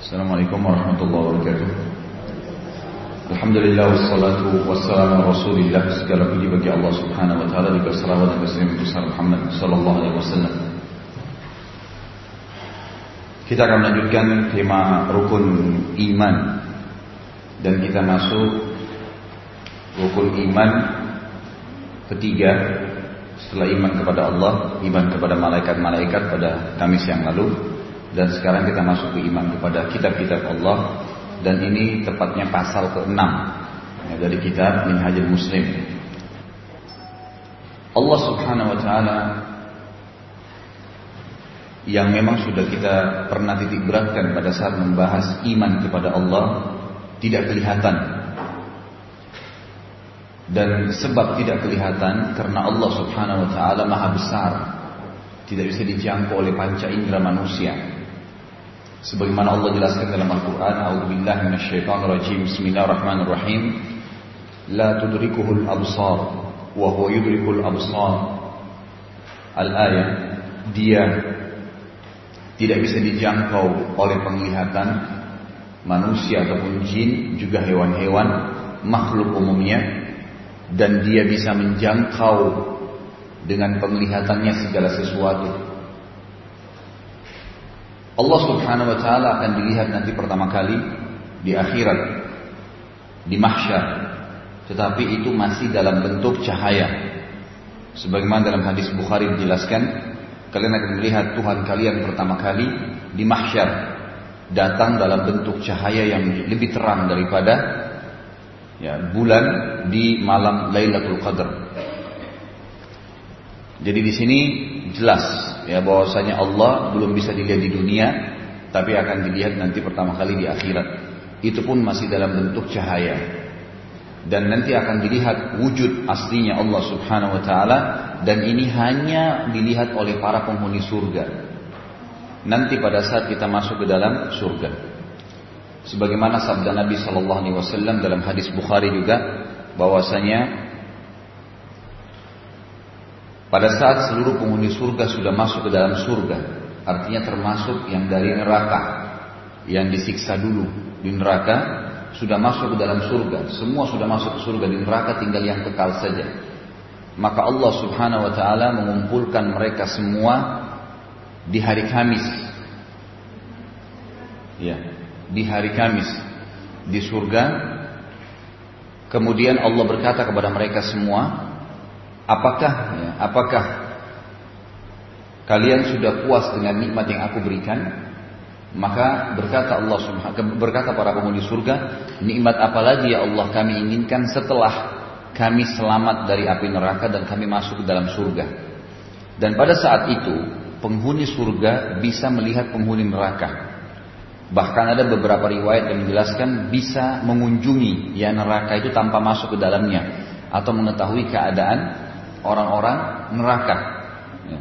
Assalamualaikum warahmatullahi wabarakatuh. Alhamdulillah wassalatu wassalamu ala rasulillah. Segala puji bagi Allah subhanahu wa ta'ala Juga salawat dan besar Muhammad sallallahu alaihi wasallam. Kita akan melanjutkan tema rukun iman. Dan kita masuk rukun iman ketiga setelah iman kepada Allah, iman kepada malaikat-malaikat pada Kamis yang lalu dan sekarang kita masuk ke iman kepada kitab-kitab Allah dan ini tepatnya pasal ke-6 ya, dari kitab Minhajul Muslim. Allah Subhanahu wa taala yang memang sudah kita pernah titik beratkan pada saat membahas iman kepada Allah tidak kelihatan dan sebab tidak kelihatan karena Allah Subhanahu wa taala Maha besar. Tidak bisa dijangkau oleh panca indera manusia. Sebagaimana Allah jelaskan dalam Al-Qur'an, "A'udzubillahi minasyaitonirrajim. Bismillahirrahmanirrahim. La tudrikuhul absar wa huwa yudrikul absar." Al-ayat dia tidak bisa dijangkau oleh penglihatan manusia ataupun jin juga hewan-hewan makhluk umumnya dan dia bisa menjangkau dengan penglihatannya segala sesuatu. Allah Subhanahu wa taala akan dilihat nanti pertama kali di akhirat di mahsyar. Tetapi itu masih dalam bentuk cahaya. Sebagaimana dalam hadis Bukhari dijelaskan, kalian akan melihat Tuhan kalian pertama kali di mahsyar datang dalam bentuk cahaya yang lebih terang daripada ya, bulan di malam Lailatul Qadar. Jadi di sini jelas ya bahwasanya Allah belum bisa dilihat di dunia, tapi akan dilihat nanti pertama kali di akhirat. Itu pun masih dalam bentuk cahaya. Dan nanti akan dilihat wujud aslinya Allah Subhanahu wa taala dan ini hanya dilihat oleh para penghuni surga. Nanti pada saat kita masuk ke dalam surga sebagaimana sabda Nabi Shallallahu Alaihi Wasallam dalam hadis Bukhari juga bahwasanya pada saat seluruh penghuni surga sudah masuk ke dalam surga artinya termasuk yang dari neraka yang disiksa dulu di neraka sudah masuk ke dalam surga. Semua sudah masuk ke surga di neraka tinggal yang kekal saja. Maka Allah subhanahu wa ta'ala mengumpulkan mereka semua di hari Kamis. Ya di hari Kamis di surga. Kemudian Allah berkata kepada mereka semua, apakah ya, apakah kalian sudah puas dengan nikmat yang aku berikan? Maka berkata Allah Subhanahu berkata para penghuni surga, nikmat apa lagi ya Allah kami inginkan setelah kami selamat dari api neraka dan kami masuk ke dalam surga. Dan pada saat itu penghuni surga bisa melihat penghuni neraka. Bahkan ada beberapa riwayat yang menjelaskan bisa mengunjungi ya neraka itu tanpa masuk ke dalamnya atau mengetahui keadaan orang-orang neraka. Ya.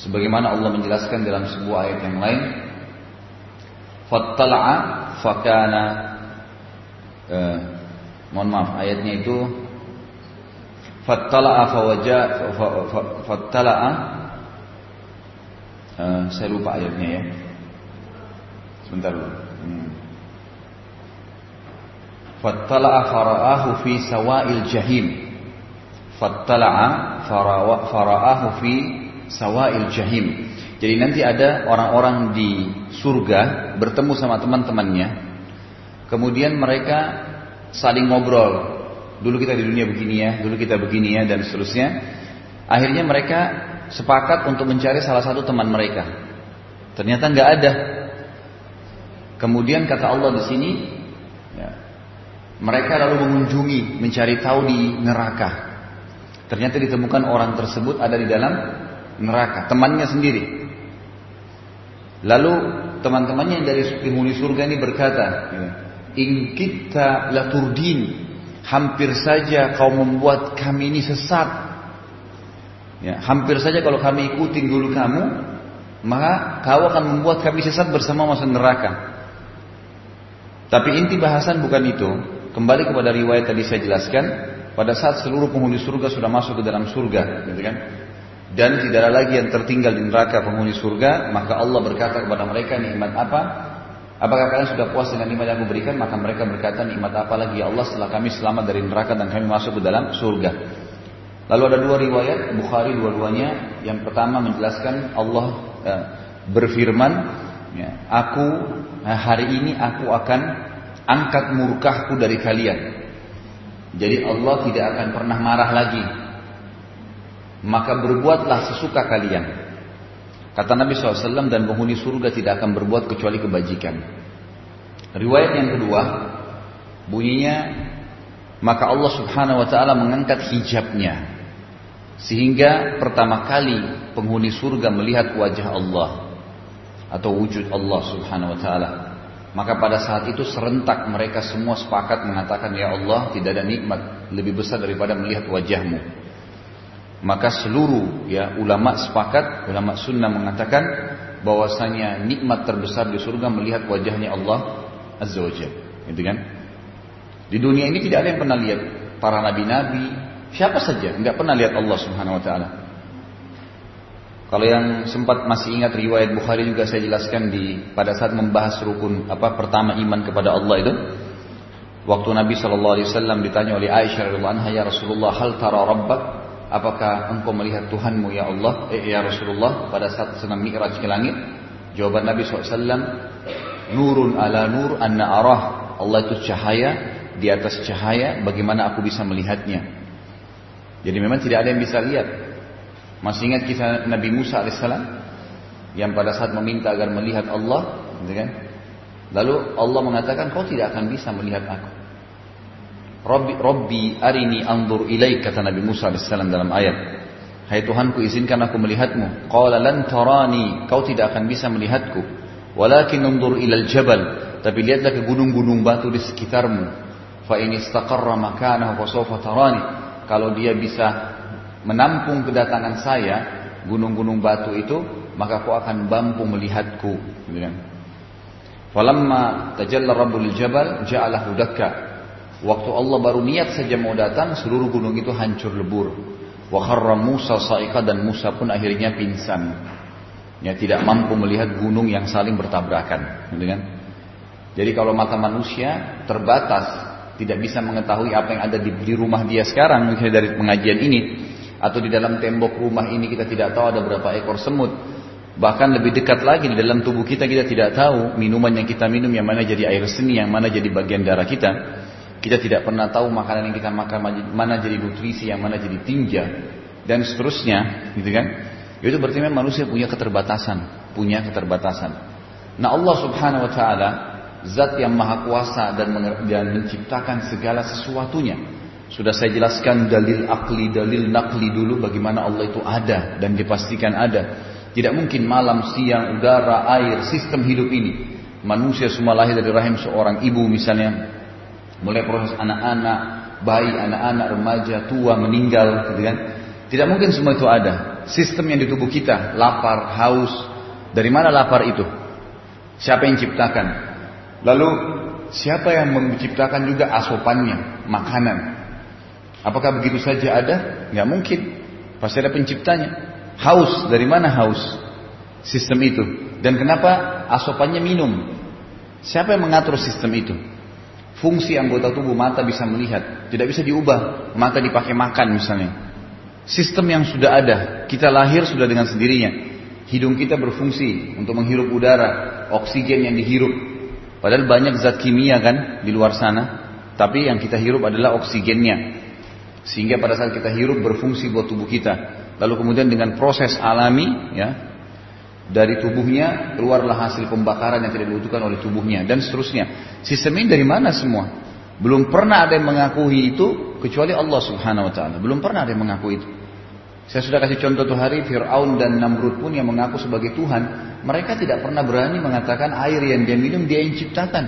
Sebagaimana Allah menjelaskan dalam sebuah ayat yang lain, fattala'a fakana eh, mohon maaf ayatnya itu fattala'a fawaja fattala'a eh, saya lupa ayatnya ya Sebentar dulu. Hmm. Fattala'a fara'ahu fi sawa'il jahim. Fattala'a fara'ahu fi sawa'il jahim. Jadi nanti ada orang-orang di surga bertemu sama teman-temannya. Kemudian mereka saling ngobrol. Dulu kita di dunia begini ya, dulu kita begini ya dan seterusnya. Akhirnya mereka sepakat untuk mencari salah satu teman mereka. Ternyata nggak ada Kemudian kata Allah di sini, ya, mereka lalu mengunjungi, mencari tahu di neraka. Ternyata ditemukan orang tersebut ada di dalam neraka, temannya sendiri. Lalu teman-temannya yang dari penghuni surga ini berkata, In kita laturdin, hampir saja kau membuat kami ini sesat. Ya, hampir saja kalau kami ikutin dulu kamu, maka kau akan membuat kami sesat bersama masuk neraka. Tapi inti bahasan bukan itu. Kembali kepada riwayat tadi saya jelaskan, pada saat seluruh penghuni surga sudah masuk ke dalam surga, gitu kan? Dan tidak ada lagi yang tertinggal di neraka penghuni surga, maka Allah berkata kepada mereka nikmat apa? Apakah kalian sudah puas dengan nikmat yang aku berikan? Maka mereka berkata, nikmat apa lagi ya Allah setelah kami selamat dari neraka dan kami masuk ke dalam surga. Lalu ada dua riwayat Bukhari dua-duanya. Yang pertama menjelaskan Allah eh, berfirman, ya, aku eh, hari ini aku akan angkat murkahku dari kalian. Jadi Allah tidak akan pernah marah lagi. Maka berbuatlah sesuka kalian. Kata Nabi SAW dan penghuni surga tidak akan berbuat kecuali kebajikan. Riwayat yang kedua, bunyinya maka Allah Subhanahu wa taala mengangkat hijabnya sehingga pertama kali penghuni surga melihat wajah Allah atau wujud Allah Subhanahu wa taala. Maka pada saat itu serentak mereka semua sepakat mengatakan ya Allah tidak ada nikmat lebih besar daripada melihat wajahmu. Maka seluruh ya ulama sepakat, ulama sunnah mengatakan bahwasanya nikmat terbesar di surga melihat wajahnya Allah Azza wa Gitu kan? Di dunia ini tidak ada yang pernah lihat para nabi-nabi, siapa saja nggak pernah lihat Allah Subhanahu wa taala. Kalau yang sempat masih ingat riwayat Bukhari juga saya jelaskan di pada saat membahas rukun apa pertama iman kepada Allah itu. Waktu Nabi Shallallahu Alaihi Wasallam ditanya oleh Aisyah radhiallahu anha ya Rasulullah hal tara rabbak apakah engkau melihat Tuhanmu ya Allah, eh, ya Rasulullah pada saat senang mi'raj ke langit? Jawaban Nabi SAW, nurun ala nur anna arah. Allah itu cahaya, di atas cahaya, bagaimana aku bisa melihatnya? Jadi memang tidak ada yang bisa lihat. Masih ingat kisah Nabi Musa alaihissalam yang pada saat meminta agar melihat Allah, gitu kan? Lalu Allah mengatakan kau tidak akan bisa melihat aku. Rabbi, Rabbi arini anzur ilaik kata Nabi Musa AS dalam ayat. Hai Tuhanku izinkan aku melihatmu. Qala lan tarani, kau tidak akan bisa melihatku. Walakin anzur ilal jabal, tapi lihatlah ke gunung-gunung batu di sekitarmu. Fa in istaqarra makanahu fa tarani. Kalau dia bisa menampung kedatangan saya, gunung-gunung batu itu, maka kau akan mampu melihatku. Gitu kan? Falamma tajalla rabbul jabal ja'alahu dakka. Waktu Allah baru niat saja mau datang, seluruh gunung itu hancur lebur. Wa kharra Musa sa'iqa dan Musa pun akhirnya pingsan. Ya tidak mampu melihat gunung yang saling bertabrakan, gitu kan? Jadi kalau mata manusia terbatas, tidak bisa mengetahui apa yang ada di, di rumah dia sekarang, misalnya dari pengajian ini, atau di dalam tembok rumah ini kita tidak tahu ada berapa ekor semut. Bahkan lebih dekat lagi di dalam tubuh kita kita tidak tahu minuman yang kita minum yang mana jadi air seni, yang mana jadi bagian darah kita. Kita tidak pernah tahu makanan yang kita makan mana jadi nutrisi, yang mana jadi tinja dan seterusnya, gitu kan? Itu berarti memang manusia punya keterbatasan, punya keterbatasan. Nah Allah Subhanahu wa taala zat yang maha kuasa dan, dan menciptakan segala sesuatunya. Sudah saya jelaskan dalil akli, dalil nakli dulu bagaimana Allah itu ada dan dipastikan ada. Tidak mungkin malam, siang, udara, air, sistem hidup ini. Manusia semua lahir dari rahim seorang ibu misalnya Mulai proses anak-anak, bayi, anak-anak, remaja, tua, meninggal, gitu kan. Tidak mungkin semua itu ada. Sistem yang di tubuh kita, lapar, haus. Dari mana lapar itu? Siapa yang ciptakan? Lalu siapa yang menciptakan juga asupannya, makanan? Apakah begitu saja ada? Nggak mungkin. Pasti ada penciptanya. Haus, dari mana haus? Sistem itu. Dan kenapa asupannya minum? Siapa yang mengatur sistem itu? Fungsi anggota tubuh mata bisa melihat, tidak bisa diubah. Mata dipakai makan misalnya. Sistem yang sudah ada, kita lahir sudah dengan sendirinya. Hidung kita berfungsi untuk menghirup udara, oksigen yang dihirup. Padahal banyak zat kimia kan di luar sana, tapi yang kita hirup adalah oksigennya. Sehingga pada saat kita hirup berfungsi buat tubuh kita. Lalu kemudian dengan proses alami, ya, dari tubuhnya keluarlah hasil pembakaran yang tidak dibutuhkan oleh tubuhnya dan seterusnya. Sistem ini dari mana semua? Belum pernah ada yang mengakui itu kecuali Allah Subhanahu wa taala. Belum pernah ada yang mengakui itu. Saya sudah kasih contoh tuh hari Fir'aun dan Namrud pun yang mengaku sebagai Tuhan. Mereka tidak pernah berani mengatakan air yang dia minum dia yang ciptakan.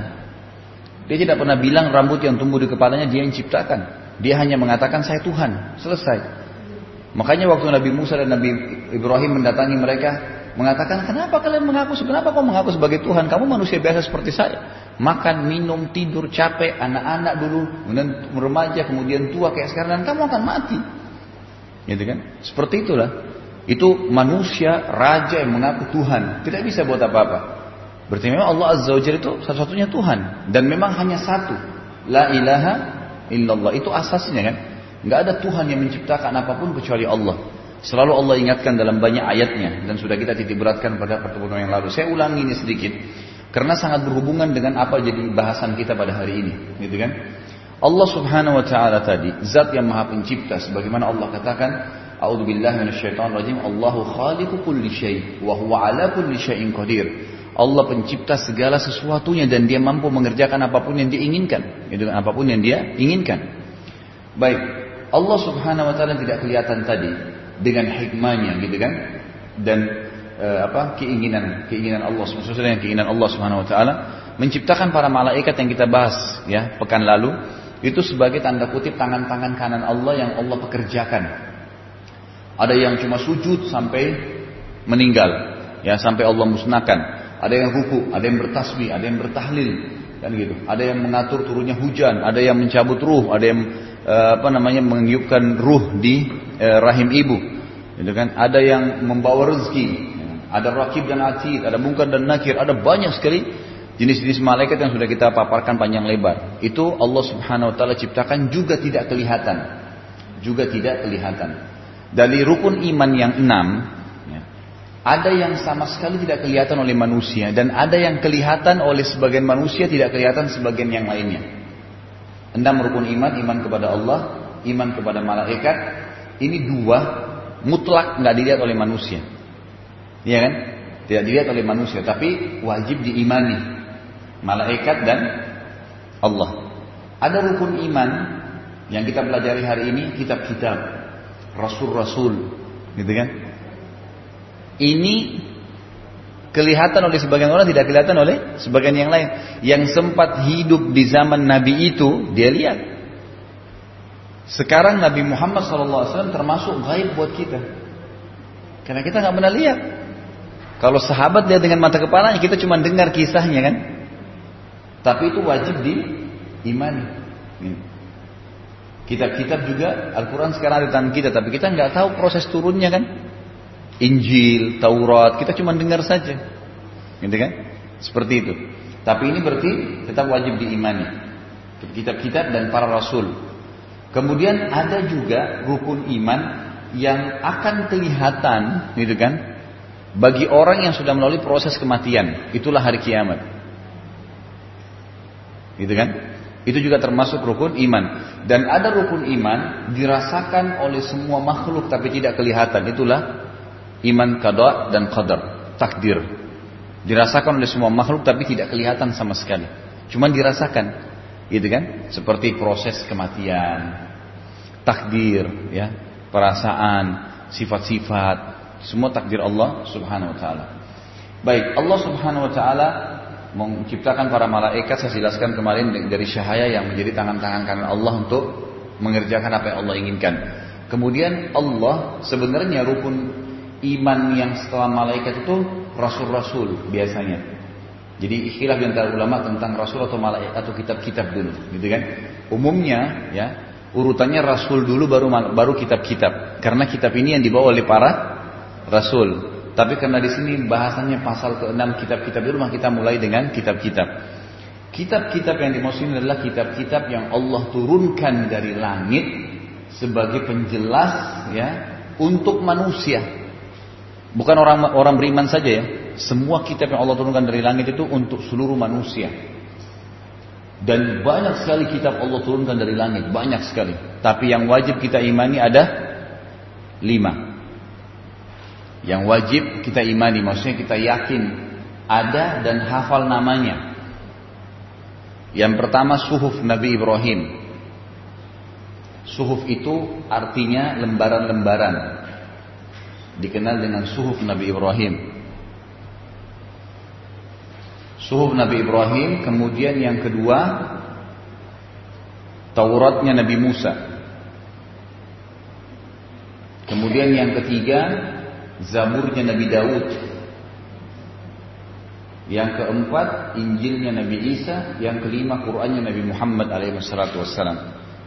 Dia tidak pernah bilang rambut yang tumbuh di kepalanya dia yang ciptakan. Dia hanya mengatakan saya Tuhan. Selesai. Makanya waktu Nabi Musa dan Nabi Ibrahim mendatangi mereka, mengatakan kenapa kalian mengaku kenapa kau mengaku sebagai Tuhan? Kamu manusia biasa seperti saya. Makan minum tidur capek anak-anak dulu kemudian remaja kemudian tua kayak sekarang dan kamu akan mati. Gitu kan? Seperti itulah. Itu manusia raja yang mengaku Tuhan. Tidak bisa buat apa-apa. Berarti memang Allah Azza wa Jalla itu satu-satunya Tuhan. Dan memang hanya satu. La ilaha illallah itu asasnya kan. Nggak ada Tuhan yang menciptakan apa pun kecuali Allah. Selalu Allah ingatkan dalam banyak ayatnya dan sudah kita titik beratkan pada pertemuan yang lalu. Saya ulangi ini sedikit karena sangat berhubungan dengan apa jadi bahasan kita pada hari ini, gitu kan? Allah Subhanahu wa taala tadi zat yang Maha Pencipta sebagaimana Allah katakan A'udzubillahi minasyaitonirrajim Allahu khaliqu kulli syai wa huwa ala kulli syai'in qadir. Allah pencipta segala sesuatunya dan dia mampu mengerjakan apa pun yang diinginkan, gitu kan? Apa pun yang dia inginkan. Baik, Allah Subhanahu wa taala tidak kelihatan tadi dengan hikmahnya gitu kan dan e, apa keinginan keinginan Allah sesuai dengan keinginan Allah Subhanahu wa taala menciptakan para malaikat yang kita bahas ya pekan lalu itu sebagai tanda kutip tangan-tangan kanan Allah yang Allah pekerjakan. Ada yang cuma sujud sampai meninggal, ya sampai Allah musnahkan. Ada yang ruku, ada yang bertasbih, ada yang bertahlil, kan gitu. Ada yang mengatur turunnya hujan, ada yang mencabut ruh, ada yang eh, apa namanya mengiupkan ruh di eh, rahim ibu, gitu kan. Ada yang membawa rezeki, ada rakib dan atid, ada mungkar dan nakir, ada banyak sekali Jenis-jenis malaikat yang sudah kita paparkan panjang lebar. Itu Allah subhanahu wa ta'ala ciptakan juga tidak kelihatan. Juga tidak kelihatan. Dari rukun iman yang enam, ada yang sama sekali tidak kelihatan oleh manusia. Dan ada yang kelihatan oleh sebagian manusia, tidak kelihatan sebagian yang lainnya. Enam rukun iman, iman kepada Allah, iman kepada malaikat. Ini dua mutlak nggak dilihat oleh manusia. Iya kan? Tidak dilihat oleh manusia, tapi wajib diimani malaikat dan Allah. Ada rukun iman yang kita pelajari hari ini kitab-kitab rasul-rasul, gitu kan? Ini kelihatan oleh sebagian orang tidak kelihatan oleh sebagian yang lain. Yang sempat hidup di zaman Nabi itu dia lihat. Sekarang Nabi Muhammad SAW termasuk gaib buat kita. Karena kita nggak pernah lihat. Kalau sahabat lihat dengan mata kepalanya, kita cuma dengar kisahnya kan. Tapi itu wajib di imani. Kitab-kitab juga Al-Quran sekarang ada di tangan kita, tapi kita nggak tahu proses turunnya kan. Injil, Taurat, kita cuma dengar saja, gitu kan? Seperti itu. Tapi ini berarti tetap wajib diimani. Kitab-kitab dan para rasul. Kemudian ada juga rukun iman yang akan kelihatan, gitu kan? Bagi orang yang sudah melalui proses kematian, itulah hari kiamat. Gitu kan? Itu juga termasuk rukun iman. Dan ada rukun iman dirasakan oleh semua makhluk tapi tidak kelihatan. Itulah iman qada dan qadar, takdir. Dirasakan oleh semua makhluk tapi tidak kelihatan sama sekali. Cuman dirasakan. Gitu kan? Seperti proses kematian, takdir, ya, perasaan, sifat-sifat, semua takdir Allah Subhanahu wa taala. Baik, Allah Subhanahu wa taala menciptakan para malaikat saya jelaskan kemarin dari syahaya yang menjadi tangan-tangan kanan Allah untuk mengerjakan apa yang Allah inginkan. Kemudian Allah sebenarnya rukun iman yang setelah malaikat itu rasul-rasul biasanya. Jadi ikhtilaf antara ulama tentang rasul atau malaikat atau kitab-kitab dulu, gitu kan? Umumnya ya urutannya rasul dulu baru baru kitab-kitab. Karena kitab ini yang dibawa oleh para rasul. Tapi karena di sini bahasanya pasal ke-6 kitab-kitab di rumah kita mulai dengan kitab-kitab. Kitab-kitab yang dimaksud adalah kitab-kitab yang Allah turunkan dari langit sebagai penjelas ya untuk manusia. Bukan orang orang beriman saja ya. Semua kitab yang Allah turunkan dari langit itu untuk seluruh manusia. Dan banyak sekali kitab Allah turunkan dari langit, banyak sekali. Tapi yang wajib kita imani ada lima. Yang wajib kita imani, maksudnya kita yakin ada dan hafal namanya. Yang pertama suhuf Nabi Ibrahim. Suhuf itu artinya lembaran-lembaran. Dikenal dengan suhuf Nabi Ibrahim. Suhuf Nabi Ibrahim, kemudian yang kedua Tauratnya Nabi Musa. Kemudian yang ketiga Zaburnya Nabi Daud. Yang keempat Injilnya Nabi Isa, yang kelima Qurannya Nabi Muhammad alaihissalam.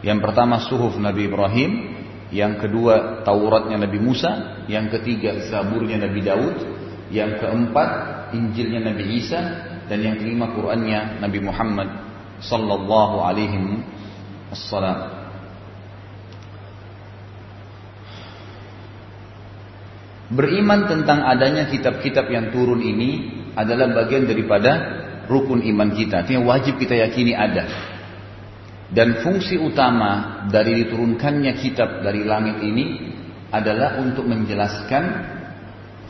Yang pertama suhuf Nabi Ibrahim, yang kedua Tauratnya Nabi Musa, yang ketiga Zaburnya Nabi Daud, yang keempat Injilnya Nabi Isa, dan yang kelima Qur'annya Nabi Muhammad sallallahu alaihi wasallam. Beriman tentang adanya kitab-kitab yang turun ini adalah bagian daripada rukun iman kita. Artinya wajib kita yakini ada. Dan fungsi utama dari diturunkannya kitab dari langit ini adalah untuk menjelaskan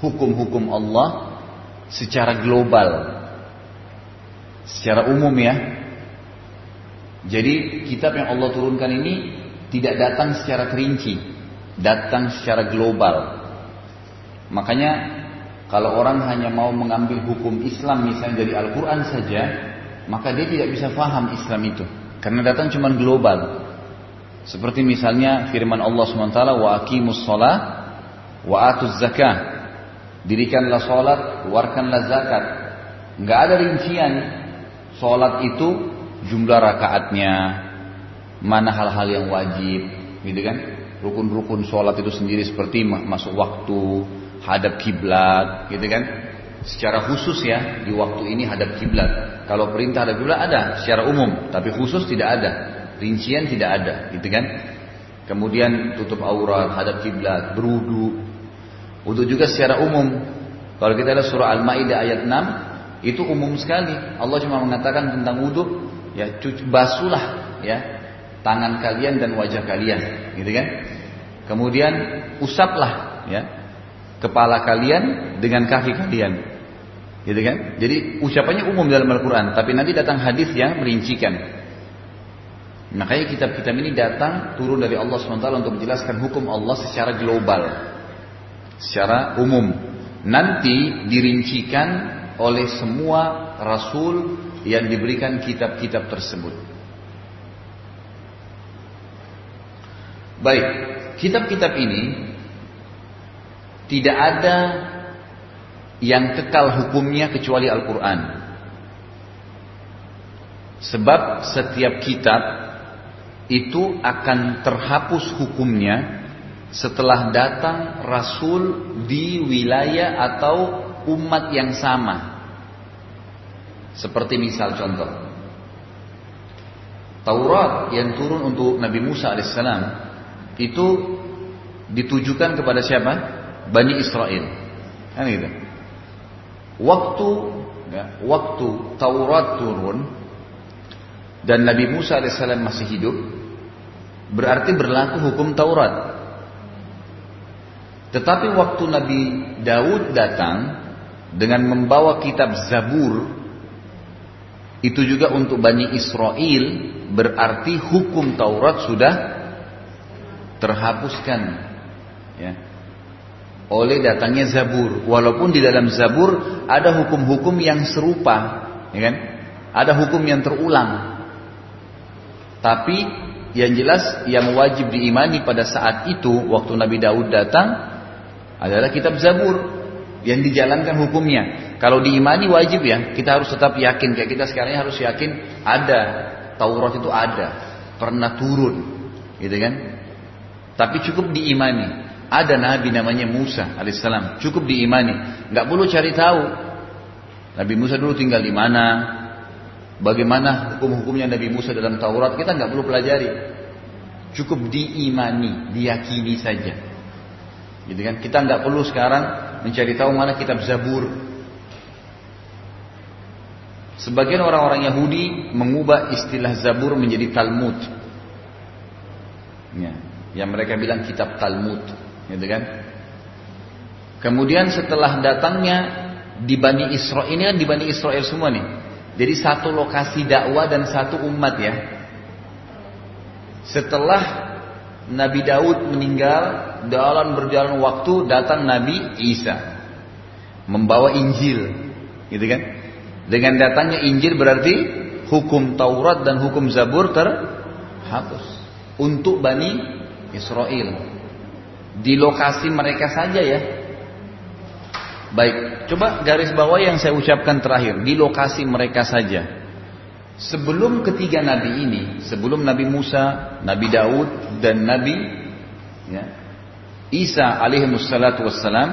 hukum-hukum Allah secara global. Secara umum ya. Jadi kitab yang Allah turunkan ini tidak datang secara terinci, datang secara global. Makanya kalau orang hanya mau mengambil hukum Islam misalnya dari Al-Quran saja, maka dia tidak bisa faham Islam itu. Karena datang cuma global. Seperti misalnya firman Allah SWT, wa aqimus sholah, wa atuz zakah. Dirikanlah sholat, keluarkanlah zakat. Nggak ada rincian. Sholat itu jumlah rakaatnya, mana hal-hal yang wajib, gitu kan? Rukun-rukun sholat itu sendiri seperti masuk waktu, hadap kiblat, gitu kan? Secara khusus ya di waktu ini hadap kiblat. Kalau perintah hadap kiblat ada secara umum, tapi khusus tidak ada. Rincian tidak ada, gitu kan? Kemudian tutup aurat, hadap kiblat, berudu. Wudu juga secara umum. Kalau kita lihat surah Al-Maidah ayat 6, itu umum sekali. Allah cuma mengatakan tentang wudu, ya cuci basuhlah ya tangan kalian dan wajah kalian, gitu kan? Kemudian usaplah ya kepala kalian dengan kaki kalian. Gitu kan? Jadi ucapannya umum dalam Al-Quran, tapi nanti datang hadis yang merincikan. Makanya kitab-kitab ini datang turun dari Allah SWT untuk menjelaskan hukum Allah secara global, secara umum. Nanti dirincikan oleh semua rasul yang diberikan kitab-kitab tersebut. Baik, kitab-kitab ini tidak ada yang kekal hukumnya kecuali Al-Quran. Sebab setiap kitab itu akan terhapus hukumnya setelah datang Rasul di wilayah atau umat yang sama. Seperti misal contoh. Taurat yang turun untuk Nabi Musa alaihissalam itu ditujukan kepada siapa? Bani Israel. Kan gitu. Waktu ya, waktu Taurat turun dan Nabi Musa alaihissalam masih hidup, berarti berlaku hukum Taurat. Tetapi waktu Nabi Daud datang dengan membawa kitab Zabur, itu juga untuk Bani Israel berarti hukum Taurat sudah terhapuskan. Ya oleh datangnya Zabur. Walaupun di dalam Zabur ada hukum-hukum yang serupa, ya kan? Ada hukum yang terulang. Tapi yang jelas yang wajib diimani pada saat itu waktu Nabi Daud datang adalah kitab Zabur yang dijalankan hukumnya. Kalau diimani wajib ya, kita harus tetap yakin kayak kita sekarang harus yakin ada Taurat itu ada, pernah turun, gitu kan? Tapi cukup diimani. Ada nabi namanya Musa alaihissalam, cukup diimani, nggak perlu cari tahu. Nabi Musa dulu tinggal di mana, bagaimana hukum-hukumnya Nabi Musa dalam Taurat kita nggak perlu pelajari, cukup diimani, diyakini saja. Gitu kan? Kita nggak perlu sekarang mencari tahu mana kitab Zabur. Sebagian orang-orang Yahudi mengubah istilah Zabur menjadi Talmud. Ya, yang mereka bilang kitab Talmud gitu kan? Kemudian setelah datangnya di Bani Israel ini kan di Bani Israel semua nih. Jadi satu lokasi dakwah dan satu umat ya. Setelah Nabi Daud meninggal dalam berjalan waktu datang Nabi Isa membawa Injil, gitu kan? Dengan datangnya Injil berarti hukum Taurat dan hukum Zabur terhapus untuk Bani Israel di lokasi mereka saja ya. Baik, coba garis bawah yang saya ucapkan terakhir, di lokasi mereka saja. Sebelum ketiga nabi ini, sebelum Nabi Musa, Nabi Daud dan Nabi ya, Isa alaihi wassalatu wassalam,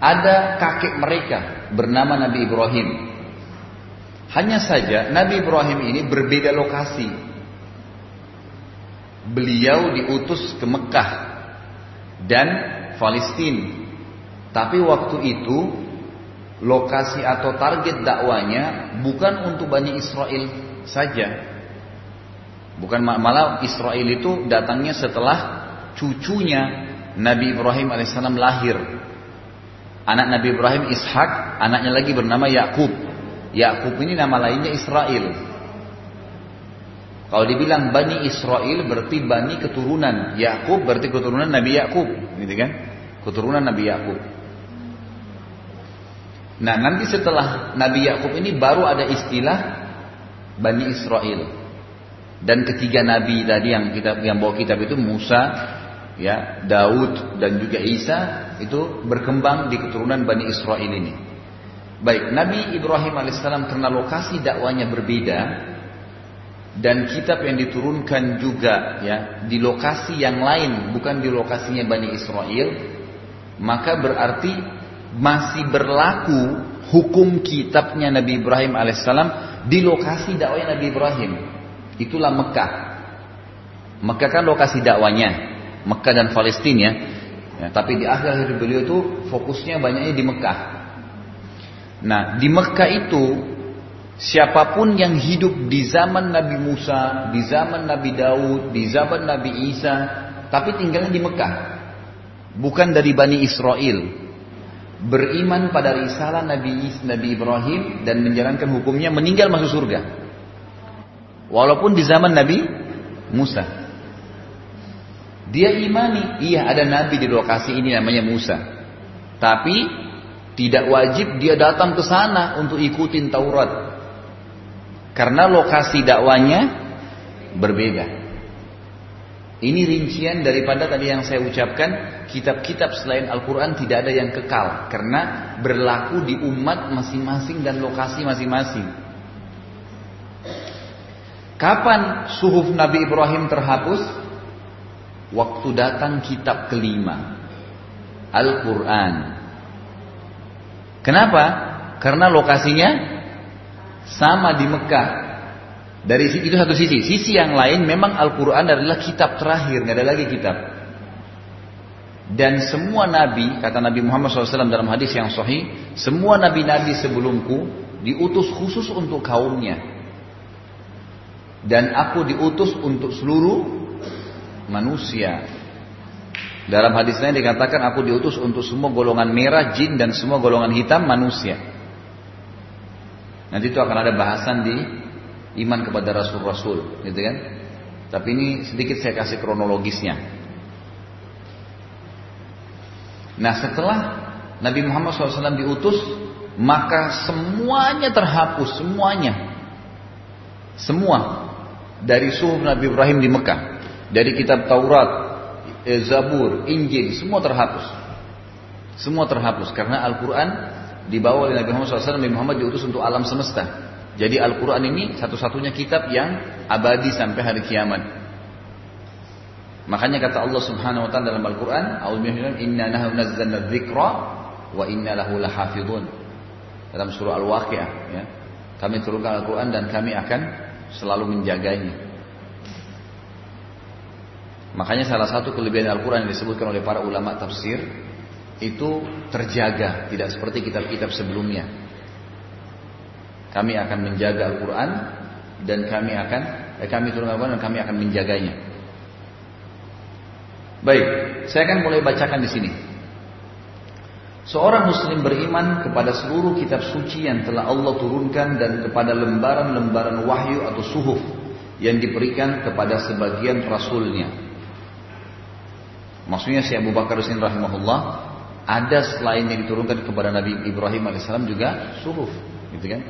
ada kakek mereka bernama Nabi Ibrahim. Hanya saja Nabi Ibrahim ini berbeda lokasi. Beliau diutus ke Mekah dan Palestina. Tapi waktu itu lokasi atau target dakwanya bukan untuk Bani Israel saja. Bukan malah Israel itu datangnya setelah cucunya Nabi Ibrahim alaihissalam lahir. Anak Nabi Ibrahim Ishak, anaknya lagi bernama Yakub. Yakub ini nama lainnya Israel. Kalau dibilang Bani Israel berarti Bani keturunan. Yakub berarti keturunan Nabi Yakub, gitu kan? Keturunan Nabi Yakub. Nah, nanti setelah Nabi Yakub ini baru ada istilah Bani Israel. Dan ketiga nabi tadi yang kita yang bawa kitab itu Musa, ya, Daud dan juga Isa itu berkembang di keturunan Bani Israel ini. Baik, Nabi Ibrahim alaihissalam karena lokasi dakwanya berbeda dan kitab yang diturunkan juga ya di lokasi yang lain bukan di lokasinya Bani Israel, maka berarti masih berlaku hukum kitabnya Nabi Ibrahim alaihissalam di lokasi dakwanya Nabi Ibrahim. Itulah Mekah. Mekah kan lokasi dakwanya. Mekah dan Palestina ya. ya. Tapi di akhir hidup beliau itu fokusnya banyaknya di Mekah. Nah di Mekah itu siapa pun yang hidup di zaman Nabi Musa, di zaman Nabi Daud, di zaman Nabi Isa, tapi tinggalnya di Mekah, bukan dari Bani Israel, beriman pada risalah Nabi Nabi Ibrahim dan menjalankan hukumnya meninggal masuk surga. Walaupun di zaman Nabi Musa. Dia imani, iya ada nabi di lokasi ini namanya Musa. Tapi tidak wajib dia datang ke sana untuk ikutin Taurat. Karena lokasi dakwanya berbeda. Ini rincian daripada tadi yang saya ucapkan, kitab-kitab selain Al-Quran tidak ada yang kekal. Karena berlaku di umat masing-masing dan lokasi masing-masing. Kapan suhuf Nabi Ibrahim terhapus? waktu datang kitab kelima Al-Quran kenapa? karena lokasinya sama di Mekah dari itu satu sisi sisi yang lain memang Al-Quran adalah kitab terakhir nggak ada lagi kitab dan semua nabi kata Nabi Muhammad SAW dalam hadis yang sahih semua nabi-nabi sebelumku diutus khusus untuk kaumnya dan aku diutus untuk seluruh manusia. Dalam hadis lain dikatakan aku diutus untuk semua golongan merah jin dan semua golongan hitam manusia. Nanti itu akan ada bahasan di iman kepada rasul-rasul, gitu kan? Tapi ini sedikit saya kasih kronologisnya. Nah setelah Nabi Muhammad SAW diutus, maka semuanya terhapus, semuanya. Semua dari suhu Nabi Ibrahim di Mekah. Dari kitab Taurat, eh, Zabur, Injil, semua terhapus. Semua terhapus karena Al-Quran dibawa oleh Nabi Muhammad SAW. Nabi Muhammad diutus untuk alam semesta. Jadi Al-Quran ini satu-satunya kitab yang abadi sampai hari kiamat. Makanya kata Allah Subhanahu wa taala dalam Al-Qur'an, "Inna nahnu nazzalna dzikra wa inna lahu lahafizun." Dalam surah Al-Waqiah ya. Kami turunkan Al-Qur'an dan kami akan selalu menjaganya. Makanya salah satu kelebihan Al-Quran yang disebutkan oleh para ulama tafsir itu terjaga, tidak seperti kitab-kitab sebelumnya. Kami akan menjaga Al-Quran dan kami akan eh, kami turun Al-Quran dan kami akan menjaganya. Baik, saya akan mulai bacakan di sini. Seorang muslim beriman kepada seluruh kitab suci yang telah Allah turunkan dan kepada lembaran-lembaran wahyu atau suhuf yang diberikan kepada sebagian rasulnya Maksudnya si Abu Bakar Husain rahimahullah ada selain yang diturunkan kepada Nabi Ibrahim alaihissalam juga suhuf, gitu kan?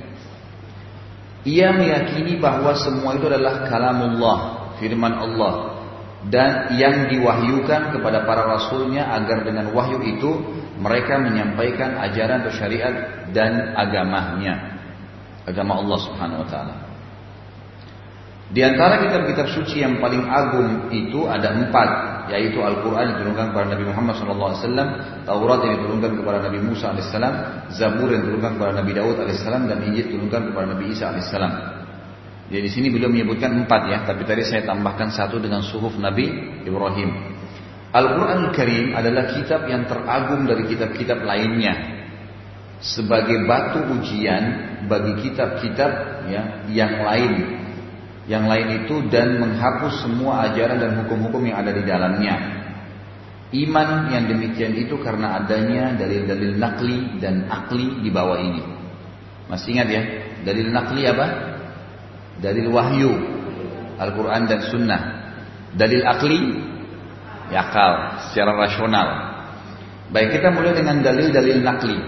Ia meyakini bahwa semua itu adalah kalamullah, firman Allah dan yang diwahyukan kepada para rasulnya agar dengan wahyu itu mereka menyampaikan ajaran atau syariat dan agamanya agama Allah Subhanahu wa taala. Di antara kitab-kitab suci yang paling agung itu ada empat, yaitu Al-Quran yang diturunkan kepada Nabi Muhammad SAW, Taurat yang diturunkan kepada Nabi Musa AS, Zabur yang diturunkan kepada Nabi Daud AS, dan Injil diturunkan kepada Nabi Isa AS. Jadi di sini belum menyebutkan empat ya, tapi tadi saya tambahkan satu dengan suhuf Nabi Ibrahim. Al-Quran Al-Karim adalah kitab yang teragung dari kitab-kitab lainnya sebagai batu ujian bagi kitab-kitab ya, yang lain yang lain itu dan menghapus semua ajaran dan hukum-hukum yang ada di dalamnya. Iman yang demikian itu karena adanya dalil-dalil nakli dan akli di bawah ini. Masih ingat ya? Dalil nakli apa? Dalil wahyu, Al-Quran dan Sunnah. Dalil akli, yakal, secara rasional. Baik kita mulai dengan dalil-dalil nakli.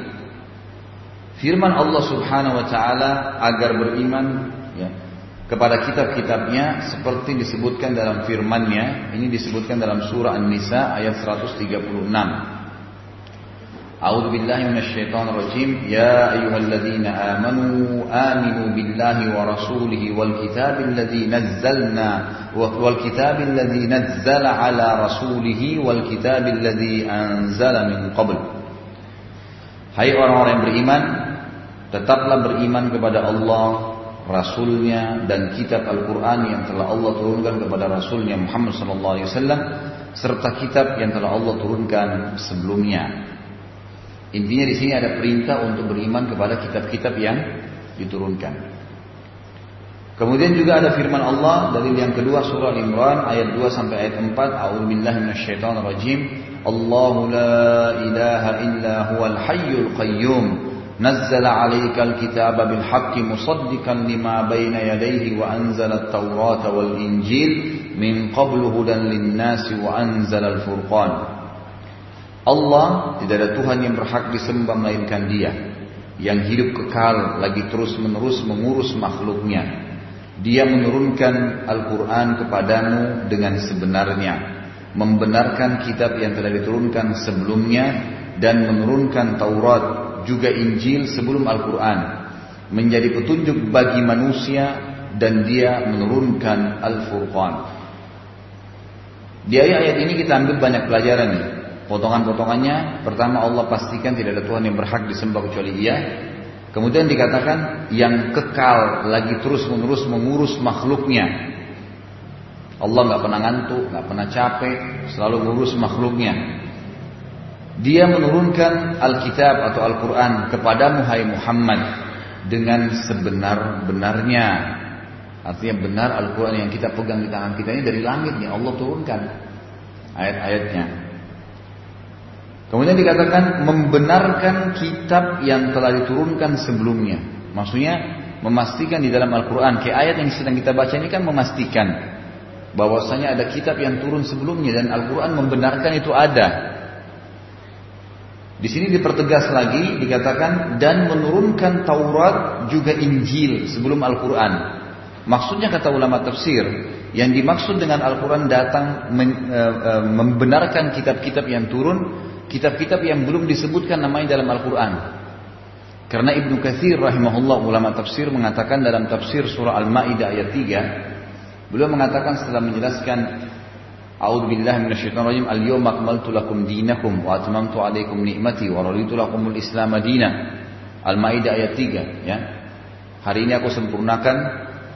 Firman Allah Subhanahu Wa Taala agar beriman, ya, kepada kitab-kitabnya seperti disebutkan dalam firman-Nya. Ini disebutkan dalam surah An-Nisa ayat 136. A'udzu billahi minasyaitonir rajim. Ya ayyuhalladzina amanu aminu billahi wa rasulihi wal kitabil ladzi nazzalna wal kitabil ladzi nazzala ala rasulihi wal kitabil ladzi anzala min qabl. Hai orang-orang yang beriman, tetaplah beriman kepada Allah Rasulnya dan kitab Al-Quran yang telah Allah turunkan kepada Rasulnya Muhammad SAW serta kitab yang telah Allah turunkan sebelumnya. Intinya di sini ada perintah untuk beriman kepada kitab-kitab yang diturunkan. Kemudian juga ada firman Allah dari yang kedua surah Al-Imran ayat 2 sampai ayat 4. A'udzubillahi minasyaitonirrajim. Allahu la ilaha illa huwal hayyul qayyum. نزل عليك الكتاب بالحق مصدقا لما بين يديه وأنزل التوراة والإنجيل من قبل هدى للناس وأنزل الفرقان Allah tidak ada Tuhan yang berhak disembah melainkan Dia yang hidup kekal lagi terus menerus mengurus makhluknya. Dia menurunkan Al-Quran kepadamu dengan sebenarnya, membenarkan kitab yang telah diturunkan sebelumnya dan menurunkan Taurat juga Injil sebelum Al-Quran menjadi petunjuk bagi manusia dan dia menurunkan Al-Furqan. Di ayat-ayat ini kita ambil banyak pelajaran nih. Potongan-potongannya, pertama Allah pastikan tidak ada Tuhan yang berhak disembah kecuali Dia. Kemudian dikatakan yang kekal lagi terus menerus mengurus makhluknya. Allah nggak pernah ngantuk, nggak pernah capek, selalu mengurus makhluknya. Dia menurunkan Alkitab atau Al-Quran kepada Muhammad Muhammad dengan sebenar-benarnya. Artinya benar Al-Quran yang kita pegang di tangan kita ini dari langit nih Allah turunkan ayat-ayatnya. Kemudian dikatakan membenarkan kitab yang telah diturunkan sebelumnya. Maksudnya memastikan di dalam Al-Quran. Kayak ayat yang sedang kita baca ini kan memastikan bahwasanya ada kitab yang turun sebelumnya dan Al-Quran membenarkan itu ada. Di sini dipertegas lagi dikatakan dan menurunkan Taurat juga Injil sebelum Al-Quran. Maksudnya kata ulama tafsir, yang dimaksud dengan Al-Quran datang e, e, membenarkan kitab-kitab yang turun, kitab-kitab yang belum disebutkan namanya dalam Al-Quran. Karena Ibnu Katsir rahimahullah ulama tafsir mengatakan dalam tafsir surah Al-Maidah ayat 3, beliau mengatakan setelah menjelaskan A'udzu billahi minasyaitonir rajim. Al-yawma akmaltu lakum dinakum wa atmamtu 'alaikum ni'mati wa raditu lakumul Islam madina. Al-Maidah ayat 3 ya. Hari ini aku sempurnakan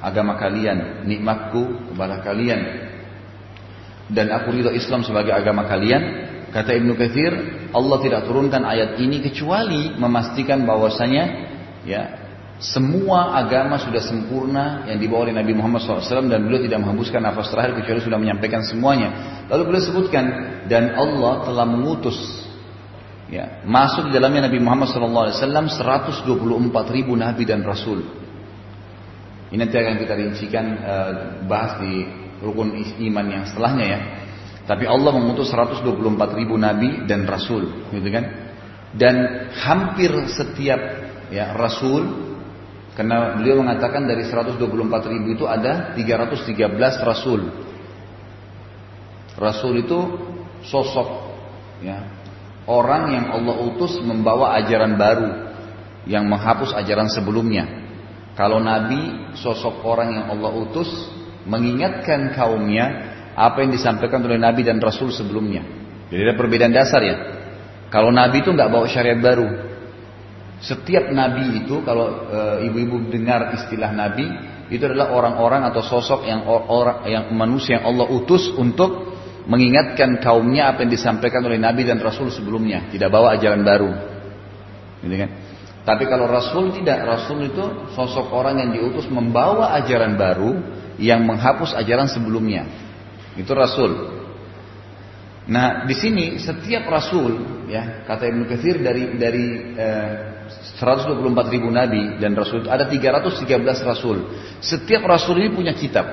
agama kalian, nikmatku kepada kalian. Dan aku ridho Islam sebagai agama kalian. Kata Ibnu Katsir, Allah tidak turunkan ayat ini kecuali memastikan bahwasanya ya semua agama sudah sempurna yang dibawa oleh Nabi Muhammad SAW dan beliau tidak menghembuskan nafas terakhir kecuali sudah menyampaikan semuanya. Lalu beliau sebutkan dan Allah telah mengutus ya, masuk di dalamnya Nabi Muhammad SAW 124 ribu nabi dan rasul. Ini nanti akan kita rincikan uh, bahas di rukun iman yang setelahnya ya. Tapi Allah mengutus 124 ribu nabi dan rasul, gitu kan? Dan hampir setiap ya rasul karena beliau mengatakan dari 124 ribu itu ada 313 rasul. Rasul itu sosok ya, orang yang Allah utus membawa ajaran baru yang menghapus ajaran sebelumnya. Kalau nabi sosok orang yang Allah utus mengingatkan kaumnya apa yang disampaikan oleh Nabi dan Rasul sebelumnya. Jadi ada perbedaan dasar ya. Kalau Nabi itu nggak bawa syariat baru. Setiap Nabi itu kalau e, ibu-ibu dengar istilah Nabi itu adalah orang-orang atau sosok yang orang yang manusia yang Allah utus untuk mengingatkan kaumnya apa yang disampaikan oleh Nabi dan Rasul sebelumnya, tidak bawa ajaran baru. Gitu kan? Tapi kalau Rasul tidak, Rasul itu sosok orang yang diutus membawa ajaran baru yang menghapus ajaran sebelumnya. Itu Rasul. Nah, di sini setiap Rasul, ya kata Ibnu Katsir dari dari eh, 124 ribu nabi dan Rasul ada 313 Rasul. Setiap Rasul ini punya kitab.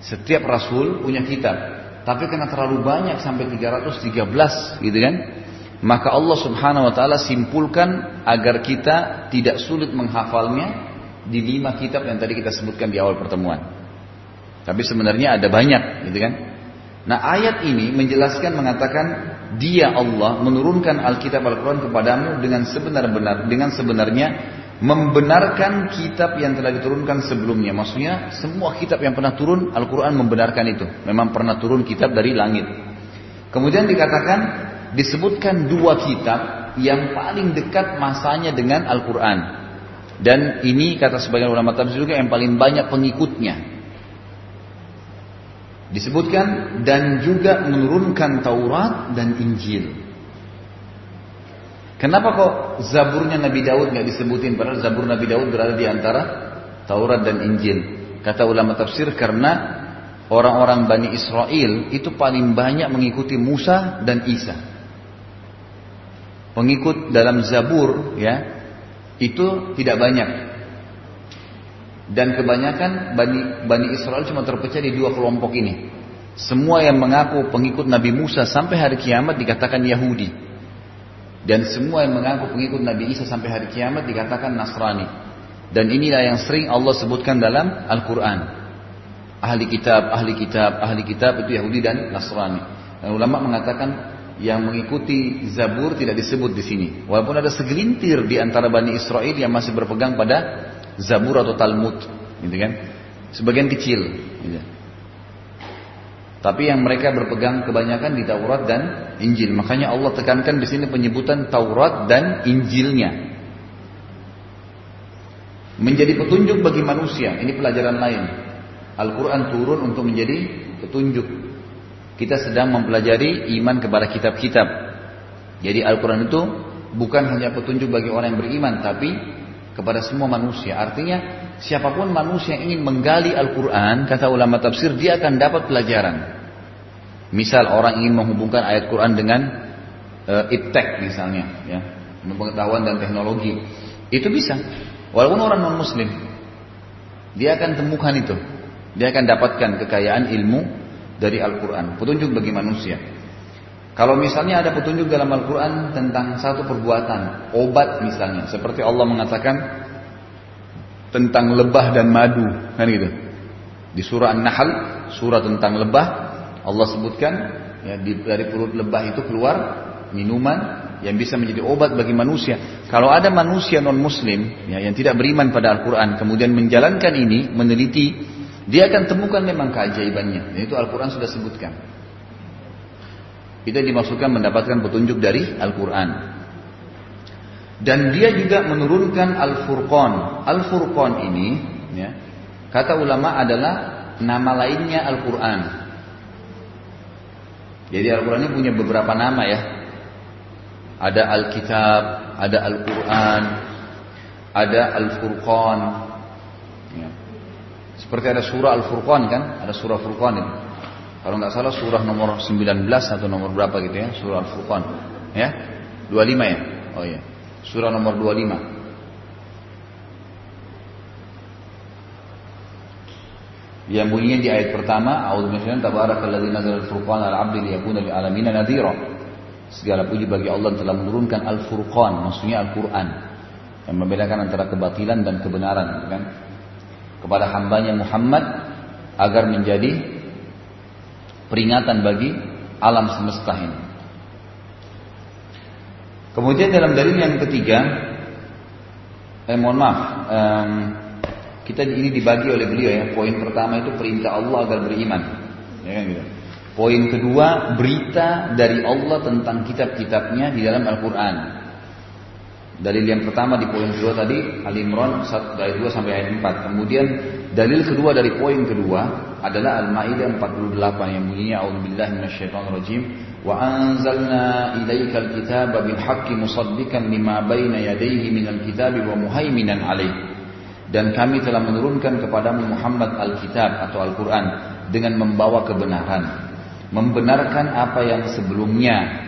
Setiap Rasul punya kitab. Tapi karena terlalu banyak sampai 313 gitu kan. Maka Allah subhanahu wa ta'ala simpulkan agar kita tidak sulit menghafalnya di lima kitab yang tadi kita sebutkan di awal pertemuan. Tapi sebenarnya ada banyak gitu kan. Nah ayat ini menjelaskan mengatakan dia Allah menurunkan Alkitab Al-Quran kepadamu dengan sebenar-benar dengan sebenarnya membenarkan kitab yang telah diturunkan sebelumnya. Maksudnya semua kitab yang pernah turun Al-Quran membenarkan itu. Memang pernah turun kitab dari langit. Kemudian dikatakan disebutkan dua kitab yang paling dekat masanya dengan Al-Quran. Dan ini kata sebagian ulama tafsir juga yang paling banyak pengikutnya. Disebutkan dan juga menurunkan Taurat dan Injil. Kenapa kok Zaburnya Nabi Daud nggak disebutin? Padahal Zabur Nabi Daud berada di antara Taurat dan Injil. Kata ulama tafsir karena orang-orang Bani Israel itu paling banyak mengikuti Musa dan Isa. Pengikut dalam Zabur ya itu tidak banyak. Dan kebanyakan Bani, Bani Israel cuma terpecah di dua kelompok ini. Semua yang mengaku pengikut Nabi Musa sampai hari kiamat dikatakan Yahudi. Dan semua yang mengaku pengikut Nabi Isa sampai hari kiamat dikatakan Nasrani. Dan inilah yang sering Allah sebutkan dalam Al-Quran. Ahli kitab, ahli kitab, ahli kitab itu Yahudi dan Nasrani. Dan ulama mengatakan yang mengikuti Zabur tidak disebut di sini. Walaupun ada segelintir di antara Bani Israel yang masih berpegang pada Zabur atau Talmud, gitu kan? Sebagian kecil. Gitu. Tapi yang mereka berpegang kebanyakan di Taurat dan Injil. Makanya Allah tekankan di sini penyebutan Taurat dan Injilnya. Menjadi petunjuk bagi manusia. Ini pelajaran lain. Al-Quran turun untuk menjadi petunjuk. Kita sedang mempelajari iman kepada kitab-kitab. Jadi Al-Quran itu bukan hanya petunjuk bagi orang yang beriman, tapi kepada semua manusia. Artinya siapa pun manusia yang ingin menggali Al-Quran, kata ulama tafsir, dia akan dapat pelajaran. Misal orang ingin menghubungkan ayat Quran dengan e, iptek misalnya, ya, pengetahuan dan teknologi, itu bisa. Walaupun orang non Muslim, dia akan temukan itu. Dia akan dapatkan kekayaan ilmu dari Al-Quran, petunjuk bagi manusia. Kalau misalnya ada petunjuk dalam Al-Quran tentang satu perbuatan, obat misalnya, seperti Allah mengatakan, tentang lebah dan madu, kan gitu. Di surah An-Nahl, surah tentang lebah, Allah sebutkan ya, dari perut lebah itu keluar minuman yang bisa menjadi obat bagi manusia. Kalau ada manusia non muslim ya, yang tidak beriman pada Al-Quran kemudian menjalankan ini, meneliti, dia akan temukan memang keajaibannya. Dan itu Al-Quran sudah sebutkan. Itu dimaksudkan mendapatkan petunjuk dari Al-Quran. Dan dia juga menurunkan Al-Furqan. Al-Furqan ini, ya, kata ulama adalah nama lainnya Al-Quran. Jadi Al-Quran ini punya beberapa nama ya. Ada Al-Kitab, ada Al-Quran, ada Al-Furqan. Ya. Seperti ada surah Al-Furqan kan, ada surah Furqan ini. Kalau nggak salah surah nomor 19 atau nomor berapa gitu ya, surah Al-Furqan. Ya, 25 ya. Oh iya surah nomor 25. Yang bunyinya di ayat pertama, A'udzubillahi tabarakalladzi nazzala al-furqan 'ala 'abdi liyakuna lil alamin nadhira. Segala puji bagi Allah yang telah menurunkan Al-Furqan, maksudnya Al-Quran yang membedakan antara kebatilan dan kebenaran, kan? Kepada hambanya Muhammad agar menjadi peringatan bagi alam semesta ini. Kemudian dalam dalil yang ketiga, eh mohon maaf, um, kita ini dibagi oleh beliau ya. Poin pertama itu perintah Allah agar beriman. Ya kan gitu. Poin kedua berita dari Allah tentang kitab-kitabnya di dalam Al-Quran. Dalil yang pertama di poin kedua tadi Al Imran ayat 2 sampai ayat 4. Kemudian dalil kedua dari poin kedua adalah Al-Maidah 48 yang bunyinya A'udzubillahi minasyaitonirrajim. Wa anzalna ilaikal kitaba bil haqqi musaddiqan lima baina yadayhi minal kitabi wa muhaiminan alaihi dan kami telah menurunkan kepadamu Muhammad Alkitab atau Al-Quran dengan membawa kebenaran. Membenarkan apa yang sebelumnya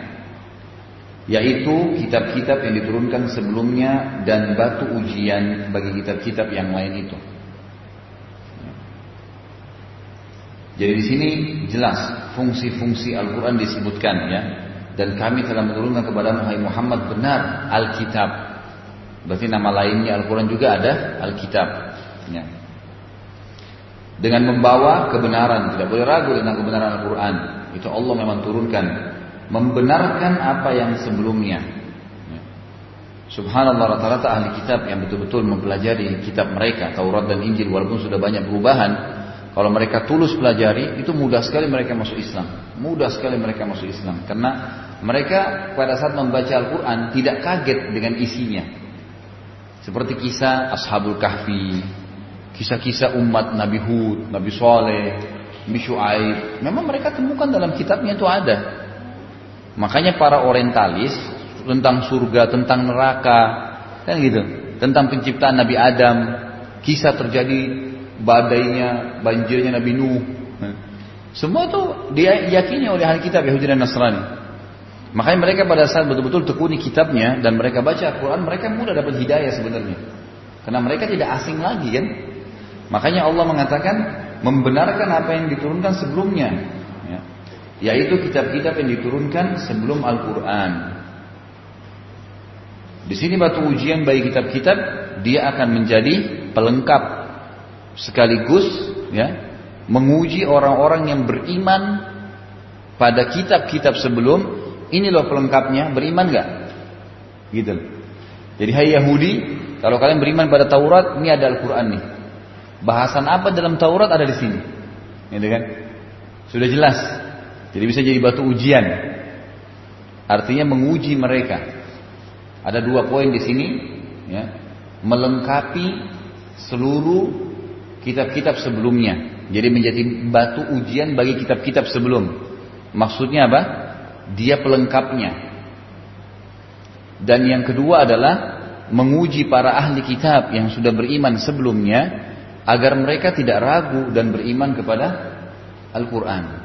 yaitu kitab-kitab yang diturunkan sebelumnya dan batu ujian bagi kitab-kitab yang lain itu jadi di sini jelas fungsi-fungsi Al-Quran disebutkan ya dan kami telah menurunkan kepada Muhammad benar Alkitab Berarti nama lainnya Al-Quran juga ada Alkitab. Ya. Dengan membawa kebenaran, tidak boleh ragu tentang kebenaran Al-Quran. Itu Allah memang turunkan. Membenarkan apa yang sebelumnya. Ya. Subhanallah rata-rata ahli kitab yang betul-betul mempelajari kitab mereka, Taurat dan Injil, walaupun sudah banyak perubahan, kalau mereka tulus pelajari, itu mudah sekali mereka masuk Islam. Mudah sekali mereka masuk Islam. Karena mereka pada saat membaca Al-Quran tidak kaget dengan isinya. Seperti kisah Ashabul Kahfi, kisah-kisah umat Nabi Hud, Nabi Soleh, Nabi Shu'aib. Memang mereka temukan dalam kitabnya itu ada. Makanya para orientalis tentang surga, tentang neraka, kan gitu. Tentang penciptaan Nabi Adam, kisah terjadi badainya, banjirnya Nabi Nuh. Semua itu dia yakini oleh ahli kitab Yahudi dan Nasrani. Makanya mereka pada saat betul-betul tekuni kitabnya dan mereka baca Al-Quran, mereka mudah dapat hidayah sebenarnya. Karena mereka tidak asing lagi kan. Makanya Allah mengatakan membenarkan apa yang diturunkan sebelumnya. Ya. Yaitu kitab-kitab yang diturunkan sebelum Al-Quran. Di sini batu ujian bagi kitab-kitab dia akan menjadi pelengkap sekaligus ya menguji orang-orang yang beriman pada kitab-kitab sebelum ini loh pelengkapnya, beriman gak? Gitu. Jadi hai Yahudi, kalau kalian beriman pada Taurat, ini ada Al-Quran nih. Bahasan apa dalam Taurat ada di sini. Gitu kan? Sudah jelas. Jadi bisa jadi batu ujian. Artinya menguji mereka. Ada dua poin di sini, ya, melengkapi seluruh kitab-kitab sebelumnya. Jadi menjadi batu ujian bagi kitab-kitab sebelum. Maksudnya apa? dia pelengkapnya. Dan yang kedua adalah menguji para ahli kitab yang sudah beriman sebelumnya agar mereka tidak ragu dan beriman kepada Al-Quran.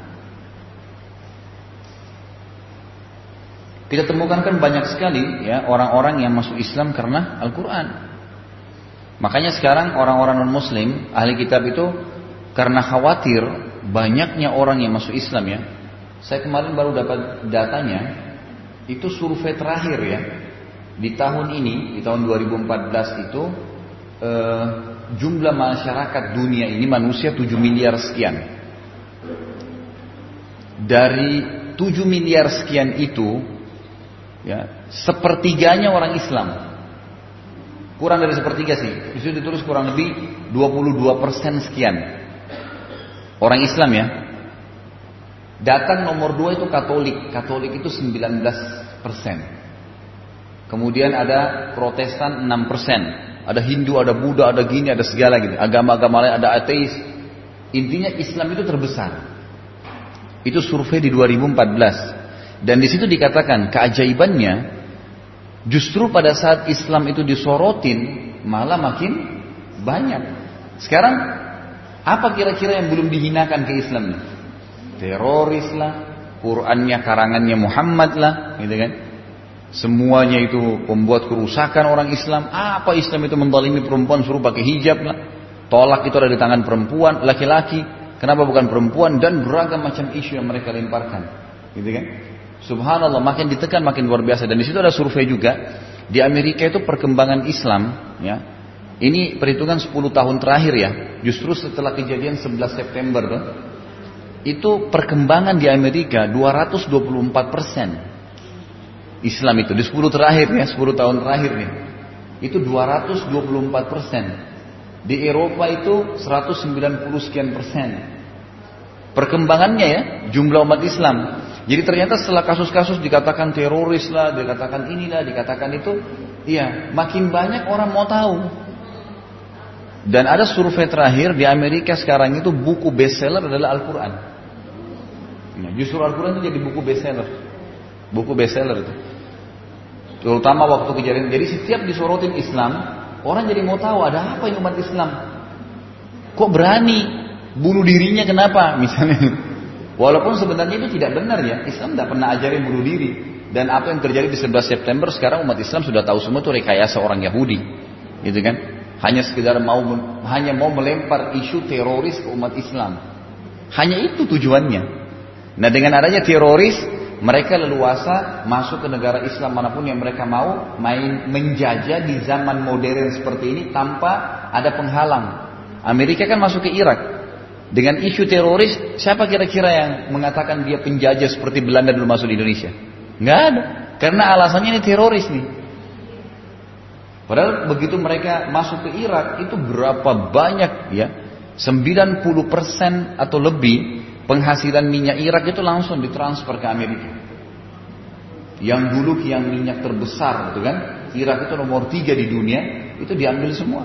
Kita temukan kan banyak sekali ya orang-orang yang masuk Islam karena Al-Quran. Makanya sekarang orang-orang non-Muslim ahli kitab itu karena khawatir banyaknya orang yang masuk Islam ya, saya kemarin baru dapat datanya, itu survei terakhir ya. Di tahun ini, di tahun 2014 itu eh, jumlah masyarakat dunia ini manusia 7 miliar sekian. Dari 7 miliar sekian itu, ya sepertiganya orang Islam. Kurang dari sepertiga sih. Itu ditulis kurang lebih 22 persen sekian. Orang Islam ya, Datang nomor dua itu Katolik. Katolik itu 19 persen. Kemudian ada Protestan 6 persen. Ada Hindu, ada Buddha, ada gini, ada segala gitu. Agama-agama lain, ada ateis. Intinya Islam itu terbesar. Itu survei di 2014. Dan di situ dikatakan keajaibannya justru pada saat Islam itu disorotin malah makin banyak. Sekarang apa kira-kira yang belum dihinakan ke Islam teroris lah, Qurannya karangannya Muhammad lah, gitu kan? Semuanya itu pembuat kerusakan orang Islam. Apa Islam itu mendalimi perempuan suruh pakai hijab lah. Tolak itu ada di tangan perempuan, laki-laki. Kenapa bukan perempuan dan beragam macam isu yang mereka lemparkan, gitu kan? Subhanallah, makin ditekan makin luar biasa. Dan di situ ada survei juga di Amerika itu perkembangan Islam, ya. Ini perhitungan 10 tahun terakhir ya. Justru setelah kejadian 11 September tuh, itu perkembangan di Amerika 224 persen. Islam itu di 10 terakhir ya, 10 tahun terakhir nih. Itu 224 persen. Di Eropa itu 190 sekian persen. Perkembangannya ya, jumlah umat Islam. Jadi ternyata setelah kasus-kasus dikatakan teroris lah, dikatakan inilah, dikatakan itu, iya, makin banyak orang mau tahu. Dan ada survei terakhir di Amerika sekarang itu buku bestseller adalah Al-Quran. Nah, justru Al-Quran itu jadi buku bestseller. Buku bestseller itu. Terutama waktu kejadian. Jadi setiap disorotin Islam, orang jadi mau tahu ada apa yang umat Islam. Kok berani bunuh dirinya kenapa? Misalnya. Walaupun sebenarnya itu tidak benar ya. Islam tidak pernah ajarin bunuh diri. Dan apa yang terjadi di 11 September sekarang umat Islam sudah tahu semua itu rekayasa orang Yahudi. Gitu kan? hanya sekedar mau hanya mau melempar isu teroris ke umat Islam. Hanya itu tujuannya. Nah dengan adanya teroris, mereka leluasa masuk ke negara Islam mana pun yang mereka mau, main menjajah di zaman modern seperti ini tanpa ada penghalang. Amerika kan masuk ke Irak. Dengan isu teroris, siapa kira-kira yang mengatakan dia penjajah seperti Belanda dulu masuk di Indonesia? Nggak ada. Karena alasannya ini teroris nih. Padahal begitu mereka masuk ke Irak itu berapa banyak ya 90% atau lebih penghasilan minyak Irak itu langsung ditransfer ke Amerika. Yang dulu yang minyak terbesar gitu kan, Irak itu nomor tiga di dunia, itu diambil semua.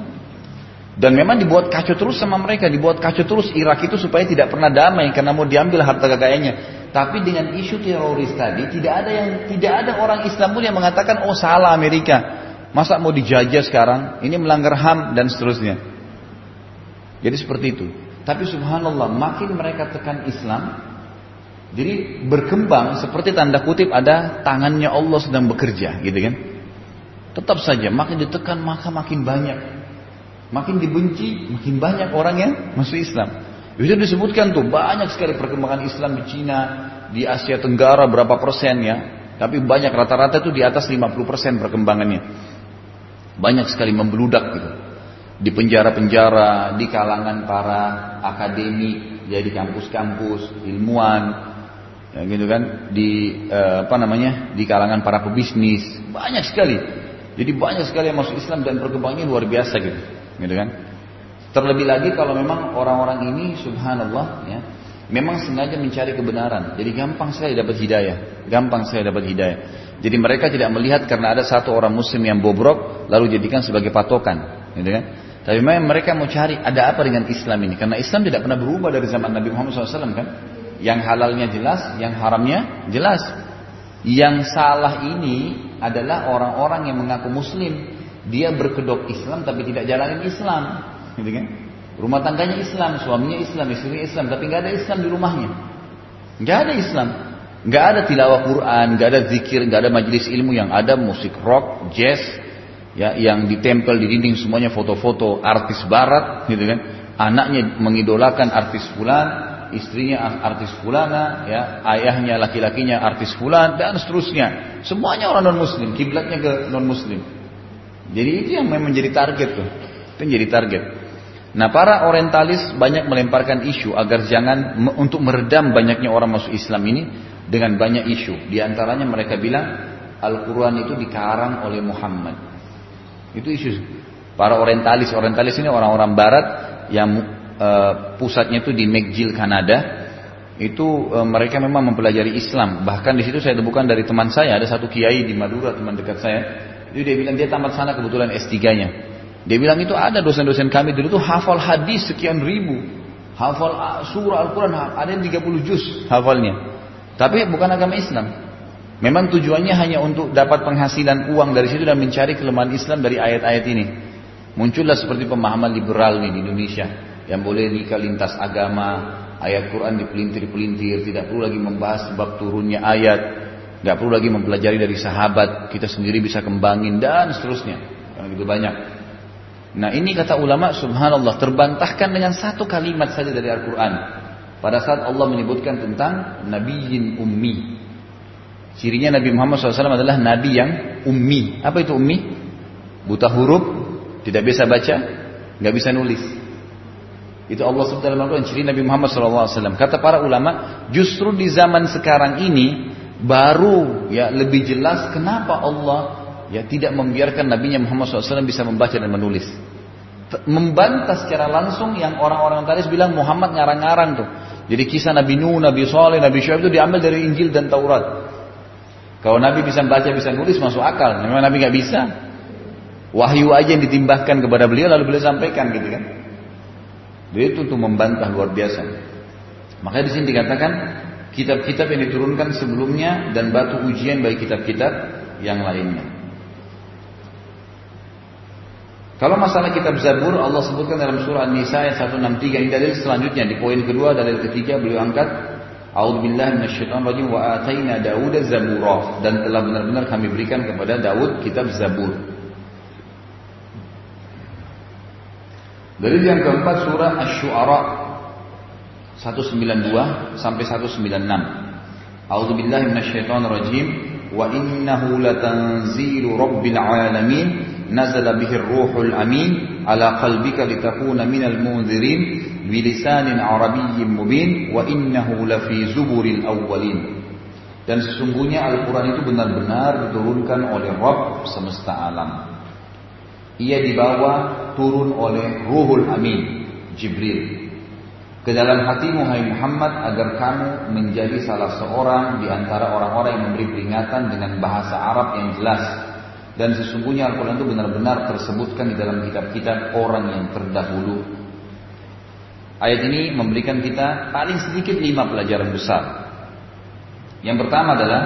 Dan memang dibuat kacau terus sama mereka, dibuat kacau terus Irak itu supaya tidak pernah damai karena mau diambil harta kekayaannya. Tapi dengan isu teroris tadi tidak ada yang tidak ada orang Islam pun yang mengatakan oh salah Amerika. Masa mau dijajah sekarang? Ini melanggar HAM dan seterusnya. Jadi seperti itu. Tapi subhanallah, makin mereka tekan Islam, jadi berkembang seperti tanda kutip ada tangannya Allah sedang bekerja, gitu kan? Tetap saja, makin ditekan maka makin banyak. Makin dibenci, makin banyak orang yang masuk Islam. Itu disebutkan tuh banyak sekali perkembangan Islam di Cina, di Asia Tenggara berapa persen ya. Tapi banyak rata-rata itu di atas 50 persen perkembangannya. Banyak sekali membeludak gitu. Di penjara-penjara, di kalangan para akademik, ya kampus-kampus, ilmuwan, ya gitu kan, di eh, apa namanya, di kalangan para pebisnis, banyak sekali. Jadi banyak sekali yang masuk Islam dan perkembangannya luar biasa gitu, gitu kan. Terlebih lagi kalau memang orang-orang ini, subhanallah, ya, memang sengaja mencari kebenaran. Jadi gampang saya dapat hidayah, gampang saya dapat hidayah. Jadi mereka tidak melihat karena ada satu orang muslim yang bobrok lalu jadikan sebagai patokan, gitu kan? Tapi memang mereka mau cari ada apa dengan Islam ini karena Islam tidak pernah berubah dari zaman Nabi Muhammad SAW kan? Yang halalnya jelas, yang haramnya jelas. Yang salah ini adalah orang-orang yang mengaku muslim, dia berkedok Islam tapi tidak jalanin Islam, gitu kan? Rumah tangganya Islam, suaminya Islam, istrinya Islam, tapi nggak ada Islam di rumahnya. Nggak ada Islam. Nggak ada tilawah Quran, nggak ada zikir, nggak ada majelis ilmu yang ada musik rock, jazz, ya yang ditempel di dinding semuanya foto-foto artis barat, gitu kan? Anaknya mengidolakan artis fulan, istrinya artis fulana, ya ayahnya laki-lakinya artis fulan dan seterusnya. Semuanya orang non muslim, kiblatnya ke non muslim. Jadi itu yang memang menjadi target tuh, itu menjadi target. Nah para orientalis banyak melemparkan isu agar jangan untuk meredam banyaknya orang masuk Islam ini dengan banyak isu. Di antaranya mereka bilang Al-Quran itu dikarang oleh Muhammad. Itu isu. Para orientalis, orientalis ini orang-orang barat yang uh, pusatnya itu di McGill, Kanada. Itu uh, mereka memang mempelajari Islam. Bahkan di situ saya temukan dari teman saya, ada satu kiai di Madura, teman dekat saya. Itu dia bilang dia tamat sana kebetulan S3-nya. Dia bilang itu ada dosen-dosen kami dulu itu hafal hadis sekian ribu. Hafal surah Al-Quran, ada yang 30 juz hafalnya. Tapi bukan agama Islam. Memang tujuannya hanya untuk dapat penghasilan uang dari situ dan mencari kelemahan Islam dari ayat-ayat ini. Muncullah seperti pemahaman liberal nih di Indonesia. Yang boleh nikah lintas agama, ayat Quran dipelintir-pelintir, tidak perlu lagi membahas sebab turunnya ayat, nggak perlu lagi mempelajari dari sahabat, kita sendiri bisa kembangin dan seterusnya. Yang begitu banyak. Nah ini kata ulama subhanallah terbantahkan dengan satu kalimat saja dari Al-Quran. Pada saat Allah menyebutkan tentang Nabiyin Ummi. Cirinya Nabi Muhammad SAW adalah Nabi yang Ummi. Apa itu Ummi? Buta huruf, tidak bisa baca, nggak bisa nulis. Itu Allah SWT dalam ciri Nabi Muhammad SAW. Kata para ulama, justru di zaman sekarang ini baru ya lebih jelas kenapa Allah ya tidak membiarkan Nabi Muhammad SAW bisa membaca dan menulis. membantah secara langsung yang orang-orang tadi bilang Muhammad ngarang-ngarang tuh. Jadi kisah Nabi Nuh, Nabi Saleh, Nabi Syuaib itu diambil dari Injil dan Taurat. Kalau Nabi bisa baca, bisa nulis, masuk akal. Memang Nabi nggak bisa. Wahyu aja yang ditimbahkan kepada beliau, lalu beliau sampaikan gitu kan. Beliau itu untuk membantah luar biasa. Makanya di sini dikatakan kitab-kitab yang diturunkan sebelumnya dan batu ujian bagi kitab-kitab yang lainnya. Kalau masalah kitab Zabur Allah sebutkan dalam surah An-Nisa ayat 163 ini dalil selanjutnya di poin kedua dalil ketiga beliau angkat A'udzubillahi minasyaitonir wa ataina Daud zabura dan telah benar-benar kami berikan kepada Daud kitab Zabur. Dalil yang keempat surah Asy-Syu'ara 192 sampai 196. A'udzubillahi minasyaitonirrajim. Wa innahu latanzilu rabbil alamin nazala bihir ruhul amin ala qalbika litakuna minal munzirin bilisanin arabiyyin mubin wa innahu lafi zuburil awwalin. Dan sesungguhnya Al-Quran itu benar-benar diturunkan oleh Rabb semesta alam. Ia dibawa turun oleh Ruhul Amin, Jibril. Ke dalam hatimu hai Muhammad agar kamu menjadi salah seorang di antara orang-orang yang memberi peringatan dengan bahasa Arab yang jelas dan sesungguhnya Al-Quran itu benar-benar tersebutkan di dalam kitab-kitab orang yang terdahulu. Ayat ini memberikan kita paling sedikit lima pelajaran besar. Yang pertama adalah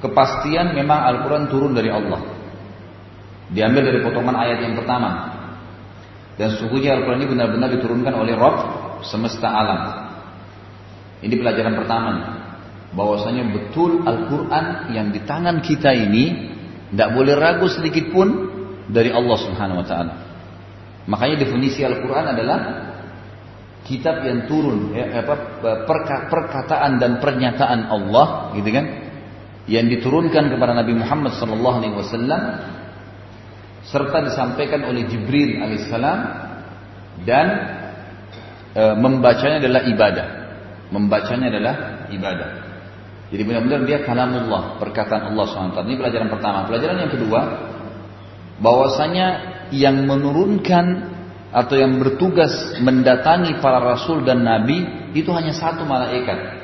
kepastian memang Al-Quran turun dari Allah. Diambil dari potongan ayat yang pertama. Dan sesungguhnya Al-Quran ini benar-benar diturunkan oleh Rob semesta alam. Ini pelajaran pertama. Bahwasanya betul Al-Quran yang di tangan kita ini tidak boleh ragu sedikit pun dari Allah Subhanahu wa taala. Makanya definisi Al-Qur'an adalah kitab yang turun ya, apa, perkataan dan pernyataan Allah gitu kan yang diturunkan kepada Nabi Muhammad sallallahu alaihi wasallam serta disampaikan oleh Jibril alaihissalam dan e, membacanya adalah ibadah. Membacanya adalah ibadah. Jadi benar-benar dia kalamullah, perkataan Allah SWT. Ini pelajaran pertama. Pelajaran yang kedua, bahwasanya yang menurunkan atau yang bertugas mendatangi para rasul dan nabi itu hanya satu malaikat.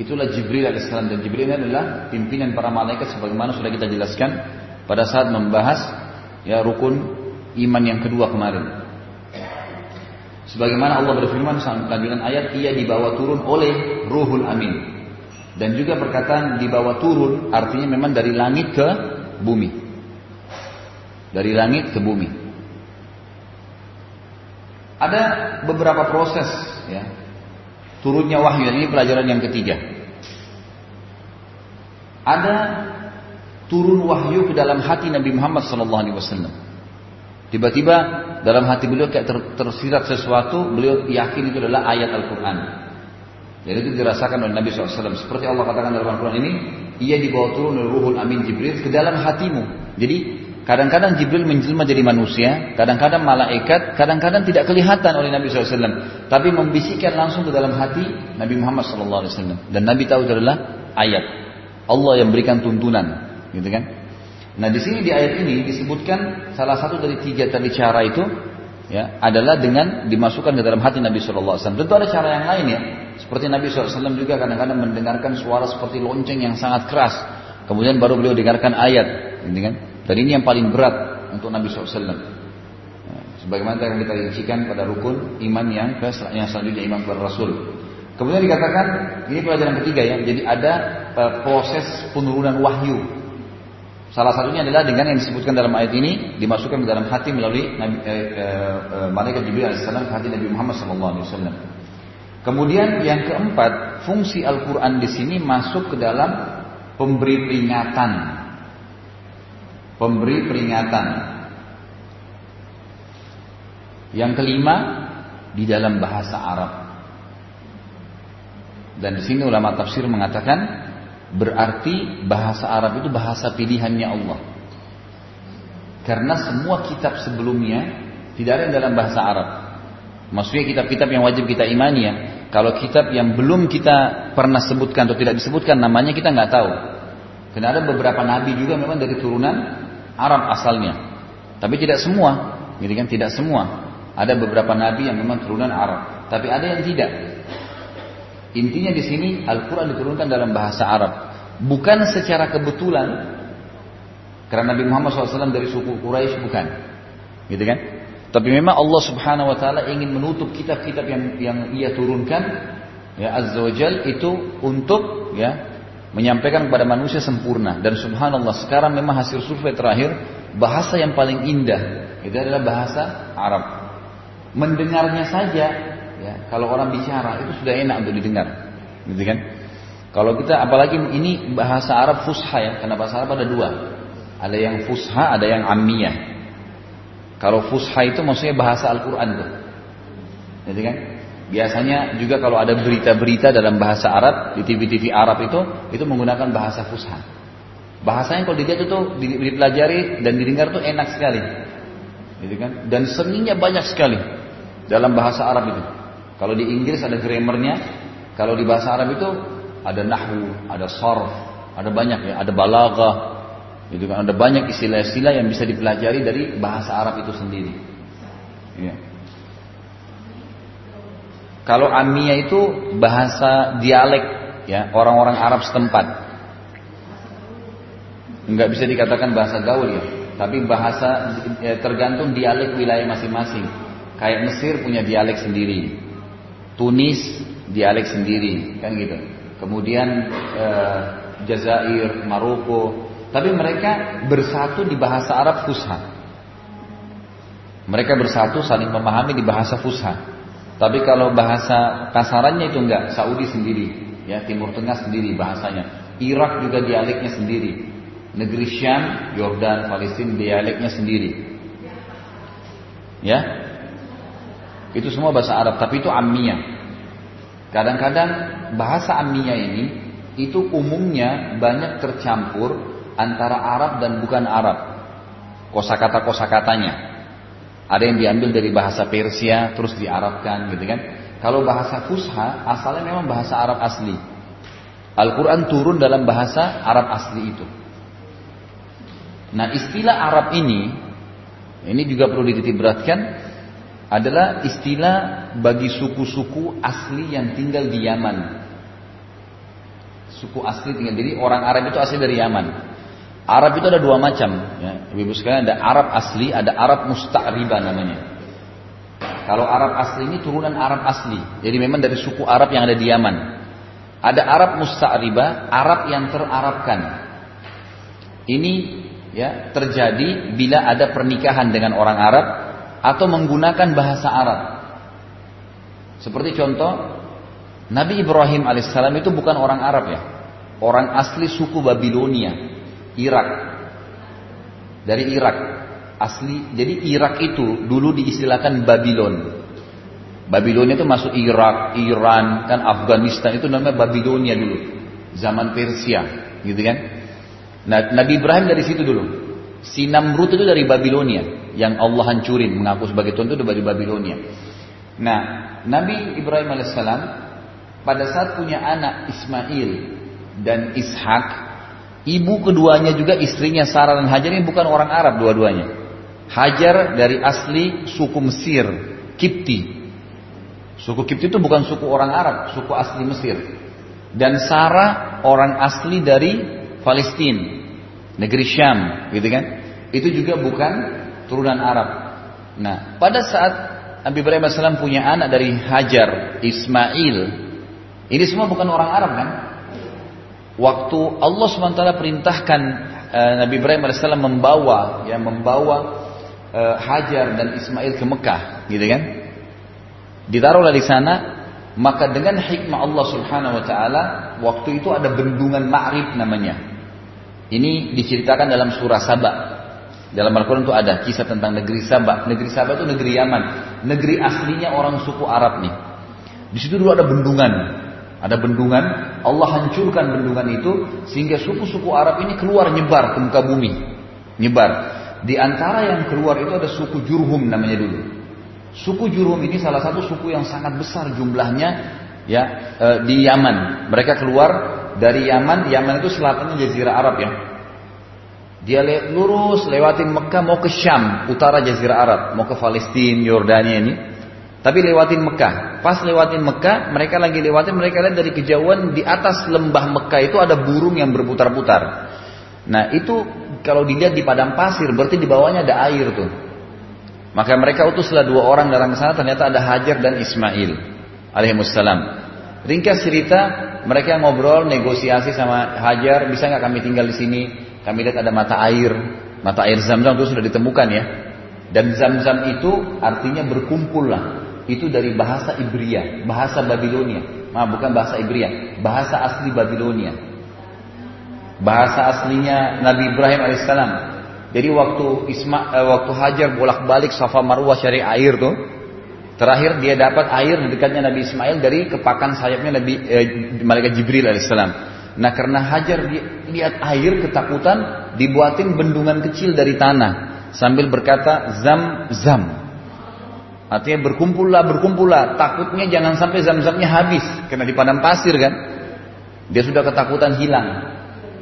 Itulah Jibril alaihissalam dan Jibril ini adalah pimpinan para malaikat sebagaimana sudah kita jelaskan pada saat membahas ya rukun iman yang kedua kemarin. Sebagaimana Allah berfirman dalam ayat ia dibawa turun oleh Ruhul Amin. Dan juga perkataan di bawah turun artinya memang dari langit ke bumi. Dari langit ke bumi. Ada beberapa proses ya. Turunnya wahyu ini pelajaran yang ketiga. Ada turun wahyu ke dalam hati Nabi Muhammad SAW. Tiba-tiba dalam hati beliau kayak tersirat sesuatu, beliau yakin itu adalah ayat Al-Quran. Dan itu dirasakan oleh Nabi SAW. Seperti Allah katakan dalam Al-Quran ini, ia dibawa turun oleh Ruhul Amin Jibril ke dalam hatimu. Jadi kadang-kadang Jibril menjelma jadi manusia, kadang-kadang malaikat, kadang-kadang tidak kelihatan oleh Nabi SAW. Tapi membisikkan langsung ke dalam hati Nabi Muhammad SAW. Dan Nabi tahu itu adalah ayat. Allah yang berikan tuntunan. Gitu kan? Nah di sini di ayat ini disebutkan salah satu dari tiga tadi cara itu ya adalah dengan dimasukkan ke dalam hati Nabi SAW. Tentu ada cara yang lain ya. Seperti Nabi SAW juga kadang-kadang mendengarkan suara seperti lonceng yang sangat keras. Kemudian baru beliau dengarkan ayat. Gitu kan? Dan ini yang paling berat untuk Nabi SAW. Ya, sebagaimana yang kita rincikan pada rukun iman yang ke yang selanjutnya iman kepada Rasul. Kemudian dikatakan ini pelajaran ketiga ya. Jadi ada uh, proses penurunan wahyu. Salah satunya adalah dengan yang disebutkan dalam ayat ini dimasukkan ke dalam hati melalui Nabi, eh, eh, eh, malaikat Jibril alaihissalam ke hati Nabi Muhammad SAW. Kemudian yang keempat, fungsi Al-Quran di sini masuk ke dalam pemberi peringatan. Pemberi peringatan. Yang kelima, di dalam bahasa Arab. Dan di sini ulama tafsir mengatakan berarti bahasa Arab itu bahasa pilihannya Allah. Karena semua kitab sebelumnya tidak ada yang dalam bahasa Arab. Maksudnya kitab-kitab yang wajib kita imani ya. Kalau kitab yang belum kita pernah sebutkan atau tidak disebutkan namanya kita nggak tahu. Karena ada beberapa nabi juga memang dari turunan Arab asalnya. Tapi tidak semua. Gitu kan tidak semua. Ada beberapa nabi yang memang turunan Arab, tapi ada yang tidak. Intinya di sini Al-Quran diturunkan dalam bahasa Arab, bukan secara kebetulan. Karena Nabi Muhammad SAW dari suku Quraisy bukan, gitu kan? Tapi memang Allah Subhanahu Wa Taala ingin menutup kitab-kitab yang yang Ia turunkan, ya Azza Wajal itu untuk ya menyampaikan kepada manusia sempurna. Dan Subhanallah sekarang memang hasil survei terakhir bahasa yang paling indah itu adalah bahasa Arab. Mendengarnya saja, ya, kalau orang bicara itu sudah enak untuk didengar, gitu kan? Kalau kita apalagi ini bahasa Arab fusha ya, karena bahasa Arab ada dua, ada yang fusha, ada yang ammiyah. Kalau fusha itu maksudnya bahasa Al-Quran tuh, gitu kan? Biasanya juga kalau ada berita-berita dalam bahasa Arab di TV-TV Arab itu, itu menggunakan bahasa fusha. Bahasanya kalau dilihat itu dipelajari dan didengar tuh enak sekali, gitu kan? Dan seninya banyak sekali dalam bahasa Arab itu. Kalau di Inggris ada grammarnya, kalau di bahasa Arab itu ada nahwu, ada sarf, ada banyak ya, ada balaghah, itu kan ada banyak istilah-istilah yang bisa dipelajari dari bahasa Arab itu sendiri. Ya. Kalau Amiyah itu bahasa dialek ya orang-orang Arab setempat. Enggak bisa dikatakan bahasa gaul ya, tapi bahasa ya, tergantung dialek wilayah masing-masing. Kayak Mesir punya dialek sendiri, Tunis dialek sendiri, kan gitu. Kemudian eh, Jazair, Maroko, tapi mereka bersatu di bahasa Arab Fusha. Mereka bersatu saling memahami di bahasa Fusha. Tapi kalau bahasa kasarannya itu enggak, Saudi sendiri, ya Timur Tengah sendiri bahasanya. Irak juga dialeknya sendiri. Negeri Syam, Yordan, Palestina dialeknya sendiri. Ya, itu semua bahasa Arab, tapi itu ammiyah. Kadang-kadang bahasa ammiyah ini itu umumnya banyak tercampur antara Arab dan bukan Arab. Kosakata kosakatanya. Ada yang diambil dari bahasa Persia terus diarabkan gitu kan. Kalau bahasa Fusha asalnya memang bahasa Arab asli. Al-Quran turun dalam bahasa Arab asli itu. Nah istilah Arab ini, ini juga perlu beratkan, adalah istilah bagi suku-suku asli yang tinggal di Yaman. Suku asli tinggal jadi orang Arab itu asli dari Yaman. Arab itu ada dua macam, ya. Ibu sekalian ada Arab asli, ada Arab musta'riba namanya. Kalau Arab asli ini turunan Arab asli, jadi memang dari suku Arab yang ada di Yaman. Ada Arab musta'riba, Arab yang terarabkan. Ini ya terjadi bila ada pernikahan dengan orang Arab atau menggunakan bahasa Arab. Seperti contoh, Nabi Ibrahim alaihissalam itu bukan orang Arab ya, orang asli suku Babilonia, Irak. Dari Irak, asli. Jadi Irak itu dulu diistilahkan Babylon. Babilonia itu masuk Irak, Iran, kan Afghanistan itu namanya Babilonia dulu, zaman Persia, gitu kan? Nah, Nabi Ibrahim dari situ dulu. Si Namrud itu dari Babilonia yang Allah hancurin mengaku sebagai Tuhan itu dari Babilonia. Nah, Nabi Ibrahim alaihissalam pada saat punya anak Ismail dan Ishak, ibu keduanya juga istrinya Sarah dan Hajar ini bukan orang Arab dua-duanya. Hajar dari asli suku Mesir, Kipti. Suku Kipti itu bukan suku orang Arab, suku asli Mesir. Dan Sarah orang asli dari Palestina, negeri Syam, gitu kan? Itu juga bukan turunan Arab. Nah, pada saat Nabi Ibrahim AS punya anak dari Hajar, Ismail, ini semua bukan orang Arab kan? Waktu Allah SWT perintahkan uh, Nabi Ibrahim AS membawa, ya membawa uh, Hajar dan Ismail ke Mekah, gitu kan? Ditaruhlah di sana, maka dengan hikmah Allah Subhanahu Wa Taala, waktu itu ada bendungan Ma'rib namanya. Ini diceritakan dalam surah Sabah dalam Al-Quran itu ada kisah tentang negeri Sabah. Negeri Sabah itu negeri Yaman. Negeri aslinya orang suku Arab nih. Di situ dulu ada bendungan. Ada bendungan. Allah hancurkan bendungan itu sehingga suku-suku Arab ini keluar nyebar ke muka bumi. Nyebar. Di antara yang keluar itu ada suku Jurhum namanya dulu. Suku Jurhum ini salah satu suku yang sangat besar jumlahnya ya e, di Yaman. Mereka keluar dari Yaman. Yaman itu selatannya Jazirah Arab ya Dia le lurus lewatin Mekah mau ke Syam, utara Jazirah Arab, mau ke Palestina, Yordania ini. Tapi lewatin Mekah. Pas lewatin Mekah, mereka lagi lewatin, mereka lihat dari kejauhan di atas lembah Mekah itu ada burung yang berputar-putar. Nah itu kalau dilihat di padang pasir, berarti di bawahnya ada air tuh. Maka mereka utuslah dua orang datang ke sana, ternyata ada Hajar dan Ismail alaihissalam. Ringkas cerita, mereka ngobrol, negosiasi sama Hajar, bisa nggak kami tinggal di sini? Kami lihat ada mata air, mata air zam-zam itu sudah ditemukan ya. Dan zam-zam itu artinya berkumpul lah. Itu dari bahasa Ibria, bahasa Babilonia. Maaf, bukan bahasa Ibria, bahasa asli Babilonia. Bahasa aslinya Nabi Ibrahim alaihissalam. Jadi waktu Isma, eh, waktu Hajar bolak-balik Safa Marwah cari air tuh, terakhir dia dapat air di dekatnya Nabi Ismail dari kepakan sayapnya Nabi eh, malaikat Jibril alaihissalam. Nah karena Hajar lihat air ketakutan dibuatin bendungan kecil dari tanah sambil berkata zam zam. Artinya berkumpullah berkumpullah takutnya jangan sampai zam-zamnya habis karena di padang pasir kan. Dia sudah ketakutan hilang.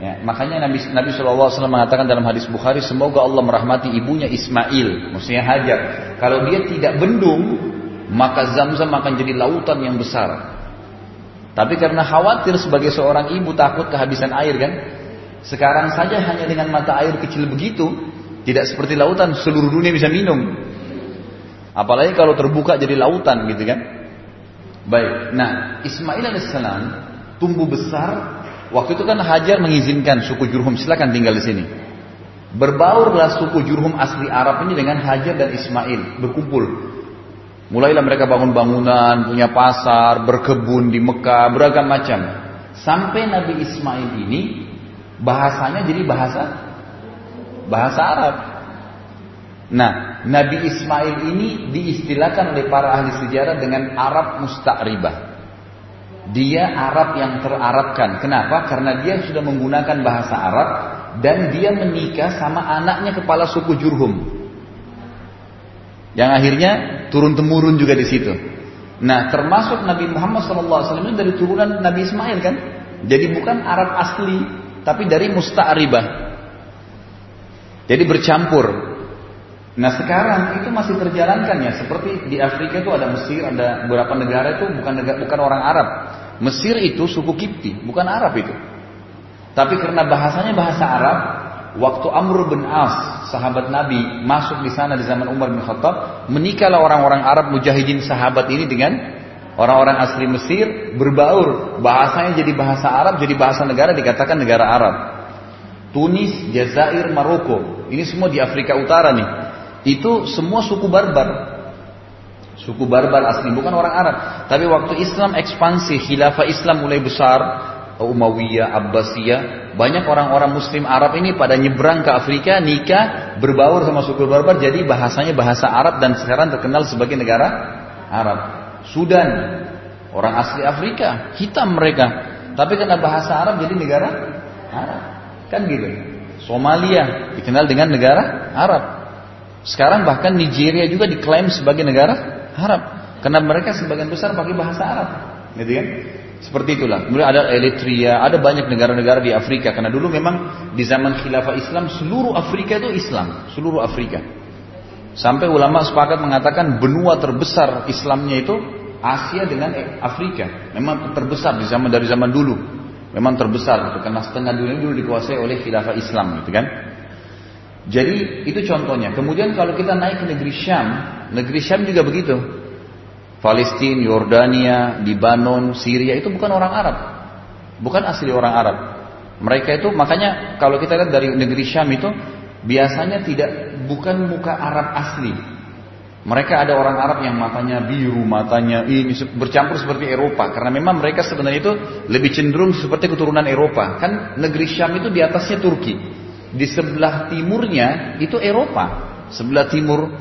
Ya, makanya Nabi Nabi SAW mengatakan dalam hadis Bukhari semoga Allah merahmati ibunya Ismail, maksudnya Hajar. Kalau dia tidak bendung, maka zam-zam akan jadi lautan yang besar. Tapi karena khawatir sebagai seorang ibu takut kehabisan air kan. Sekarang saja hanya dengan mata air kecil begitu, tidak seperti lautan seluruh dunia bisa minum. Apalagi kalau terbuka jadi lautan gitu kan. Baik. Nah, Ismail alaihissalam tumbuh besar. Waktu itu kan Hajar mengizinkan suku Jurhum silakan tinggal di sini. Berbaurlah suku Jurhum asli Arab ini dengan Hajar dan Ismail berkumpul. Mulailah mereka bangun bangunan, punya pasar, berkebun di Mekah, beragam macam. Sampai Nabi Ismail ini bahasanya jadi bahasa bahasa Arab. Nah, Nabi Ismail ini diistilahkan oleh para ahli sejarah dengan Arab musta'ribah. Dia Arab yang terarabkan. Kenapa? Karena dia sudah menggunakan bahasa Arab dan dia menikah sama anaknya kepala suku Jurhum. Yang akhirnya turun temurun juga di situ. Nah, termasuk Nabi Muhammad SAW itu dari turunan Nabi Ismail kan? Jadi bukan Arab asli, tapi dari musta'ribah. Jadi bercampur. Nah sekarang itu masih terjalankan ya, seperti di Afrika itu ada Mesir, ada beberapa negara itu bukan negara, bukan orang Arab. Mesir itu suku Kipti, bukan Arab itu. Tapi karena bahasanya bahasa Arab, waktu Amr bin As, sahabat Nabi, masuk di sana di zaman Umar bin Khattab, menikahlah orang-orang Arab mujahidin sahabat ini dengan orang-orang asli Mesir, berbaur, bahasanya jadi bahasa Arab, jadi bahasa negara dikatakan negara Arab. Tunis, Jazair, Maroko, ini semua di Afrika Utara nih. Itu semua suku barbar. Suku barbar asli, bukan orang Arab. Tapi waktu Islam ekspansi, khilafah Islam mulai besar, Umayyah, Abbasiyah, banyak orang-orang muslim Arab ini pada nyebrang ke Afrika, nikah, berbaur sama suku barbar, jadi bahasanya bahasa Arab dan sekarang terkenal sebagai negara Arab. Sudan, orang asli Afrika, hitam mereka. Tapi karena bahasa Arab jadi negara Arab. Kan gitu. Somalia dikenal dengan negara Arab. Sekarang bahkan Nigeria juga diklaim sebagai negara Arab. Karena mereka sebagian besar pakai bahasa Arab. Gitu kan? Seperti itulah. Kemudian ada Eritrea, ada banyak negara-negara di Afrika. Karena dulu memang di zaman khilafah Islam seluruh Afrika itu Islam, seluruh Afrika. Sampai ulama sepakat mengatakan benua terbesar Islamnya itu Asia dengan Afrika. Memang terbesar di zaman dari zaman dulu. Memang terbesar gitu. Karena setengah dunia dulu dikuasai oleh khilafah Islam gitu kan. Jadi itu contohnya. Kemudian kalau kita naik ke negeri Syam, negeri Syam juga begitu. Palestina, Yordania, Libanon, Syria itu bukan orang Arab. Bukan asli orang Arab. Mereka itu makanya kalau kita lihat dari negeri Syam itu biasanya tidak bukan muka Arab asli. Mereka ada orang Arab yang matanya biru, matanya ini bercampur seperti Eropa karena memang mereka sebenarnya itu lebih cenderung seperti keturunan Eropa. Kan negeri Syam itu di atasnya Turki. Di sebelah timurnya itu Eropa. Sebelah timur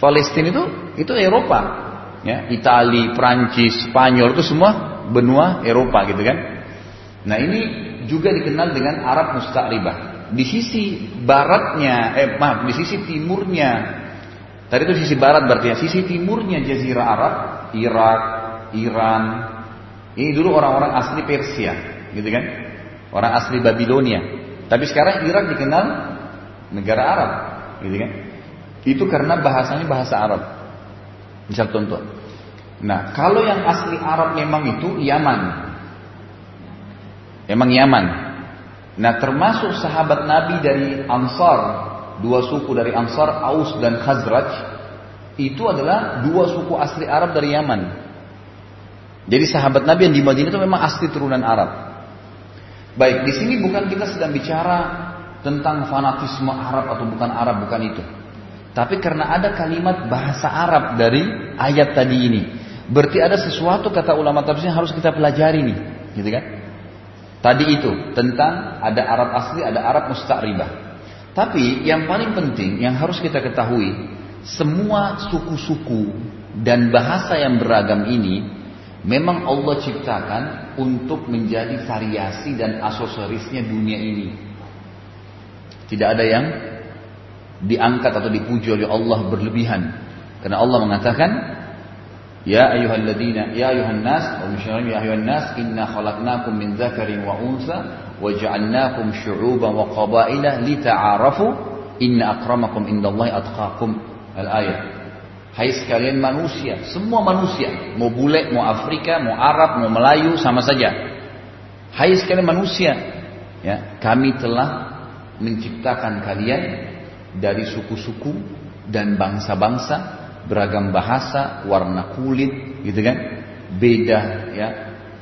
Palestina itu itu Eropa ya, Itali, Prancis, Spanyol itu semua benua Eropa gitu kan. Nah ini juga dikenal dengan Arab Musta'ribah. Di sisi baratnya, eh maaf, di sisi timurnya, tadi itu sisi barat berarti ya, sisi timurnya Jazirah Arab, Irak, Iran, ini dulu orang-orang asli Persia, gitu kan? Orang asli Babilonia. Tapi sekarang Irak dikenal negara Arab, gitu kan? Itu karena bahasanya bahasa Arab. Misal contoh. Nah, kalau yang asli Arab memang itu Yaman. Memang Yaman. Nah, termasuk sahabat Nabi dari Ansar, dua suku dari Ansar, Aus dan Khazraj, itu adalah dua suku asli Arab dari Yaman. Jadi sahabat Nabi yang di Madinah itu memang asli turunan Arab. Baik, di sini bukan kita sedang bicara tentang fanatisme Arab atau bukan Arab, bukan itu. Tapi karena ada kalimat bahasa Arab dari ayat tadi ini, berarti ada sesuatu kata ulama tafsir harus kita pelajari nih, gitu kan? Tadi itu tentang ada Arab asli, ada Arab musta'ribah. Tapi yang paling penting yang harus kita ketahui, semua suku-suku dan bahasa yang beragam ini memang Allah ciptakan untuk menjadi variasi dan aksesorisnya dunia ini. Tidak ada yang diangkat atau dipuji oleh Allah berlebihan. Karena Allah mengatakan, Ya ayyuhalladzina ya ayuhan nas wa musyirin ya ayuhan nas inna khalaqnakum min dzakarin wa unsa wa ja'alnakum syu'uban wa qabaila lita'arafu inna akramakum indallahi atqakum al-ayat Hai sekalian manusia, semua manusia, mau bule, mau Afrika, mau Arab, mau Melayu, sama saja. Hai sekalian manusia, ya, kami telah menciptakan kalian dari suku-suku dan bangsa-bangsa, beragam bahasa, warna kulit, gitu kan? Beda ya,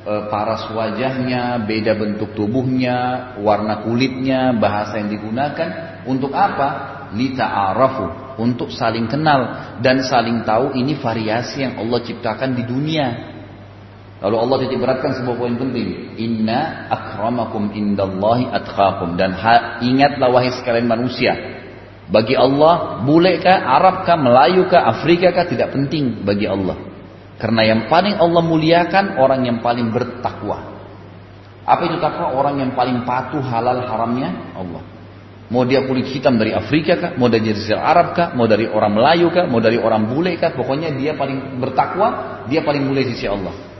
e, paras wajahnya, beda bentuk tubuhnya, warna kulitnya, bahasa yang digunakan. Untuk apa? Lita arafu, untuk saling kenal dan saling tahu ini variasi yang Allah ciptakan di dunia. Lalu Allah titik beratkan sebuah poin penting. Inna akramakum indallahi atqakum. Dan ingatlah wahai sekalian manusia. Bagi Allah, bule kah, Arab kah, Melayu kah, Afrika kah, tidak penting bagi Allah. Karena yang paling Allah muliakan orang yang paling bertakwa. Apa itu takwa? Orang yang paling patuh halal haramnya Allah. Mau dia kulit hitam dari Afrika kah, mau dari Jazirah Arab kah, mau dari orang Melayu kah, mau dari orang bule kah, pokoknya dia paling bertakwa, dia paling mulia di sisi Allah.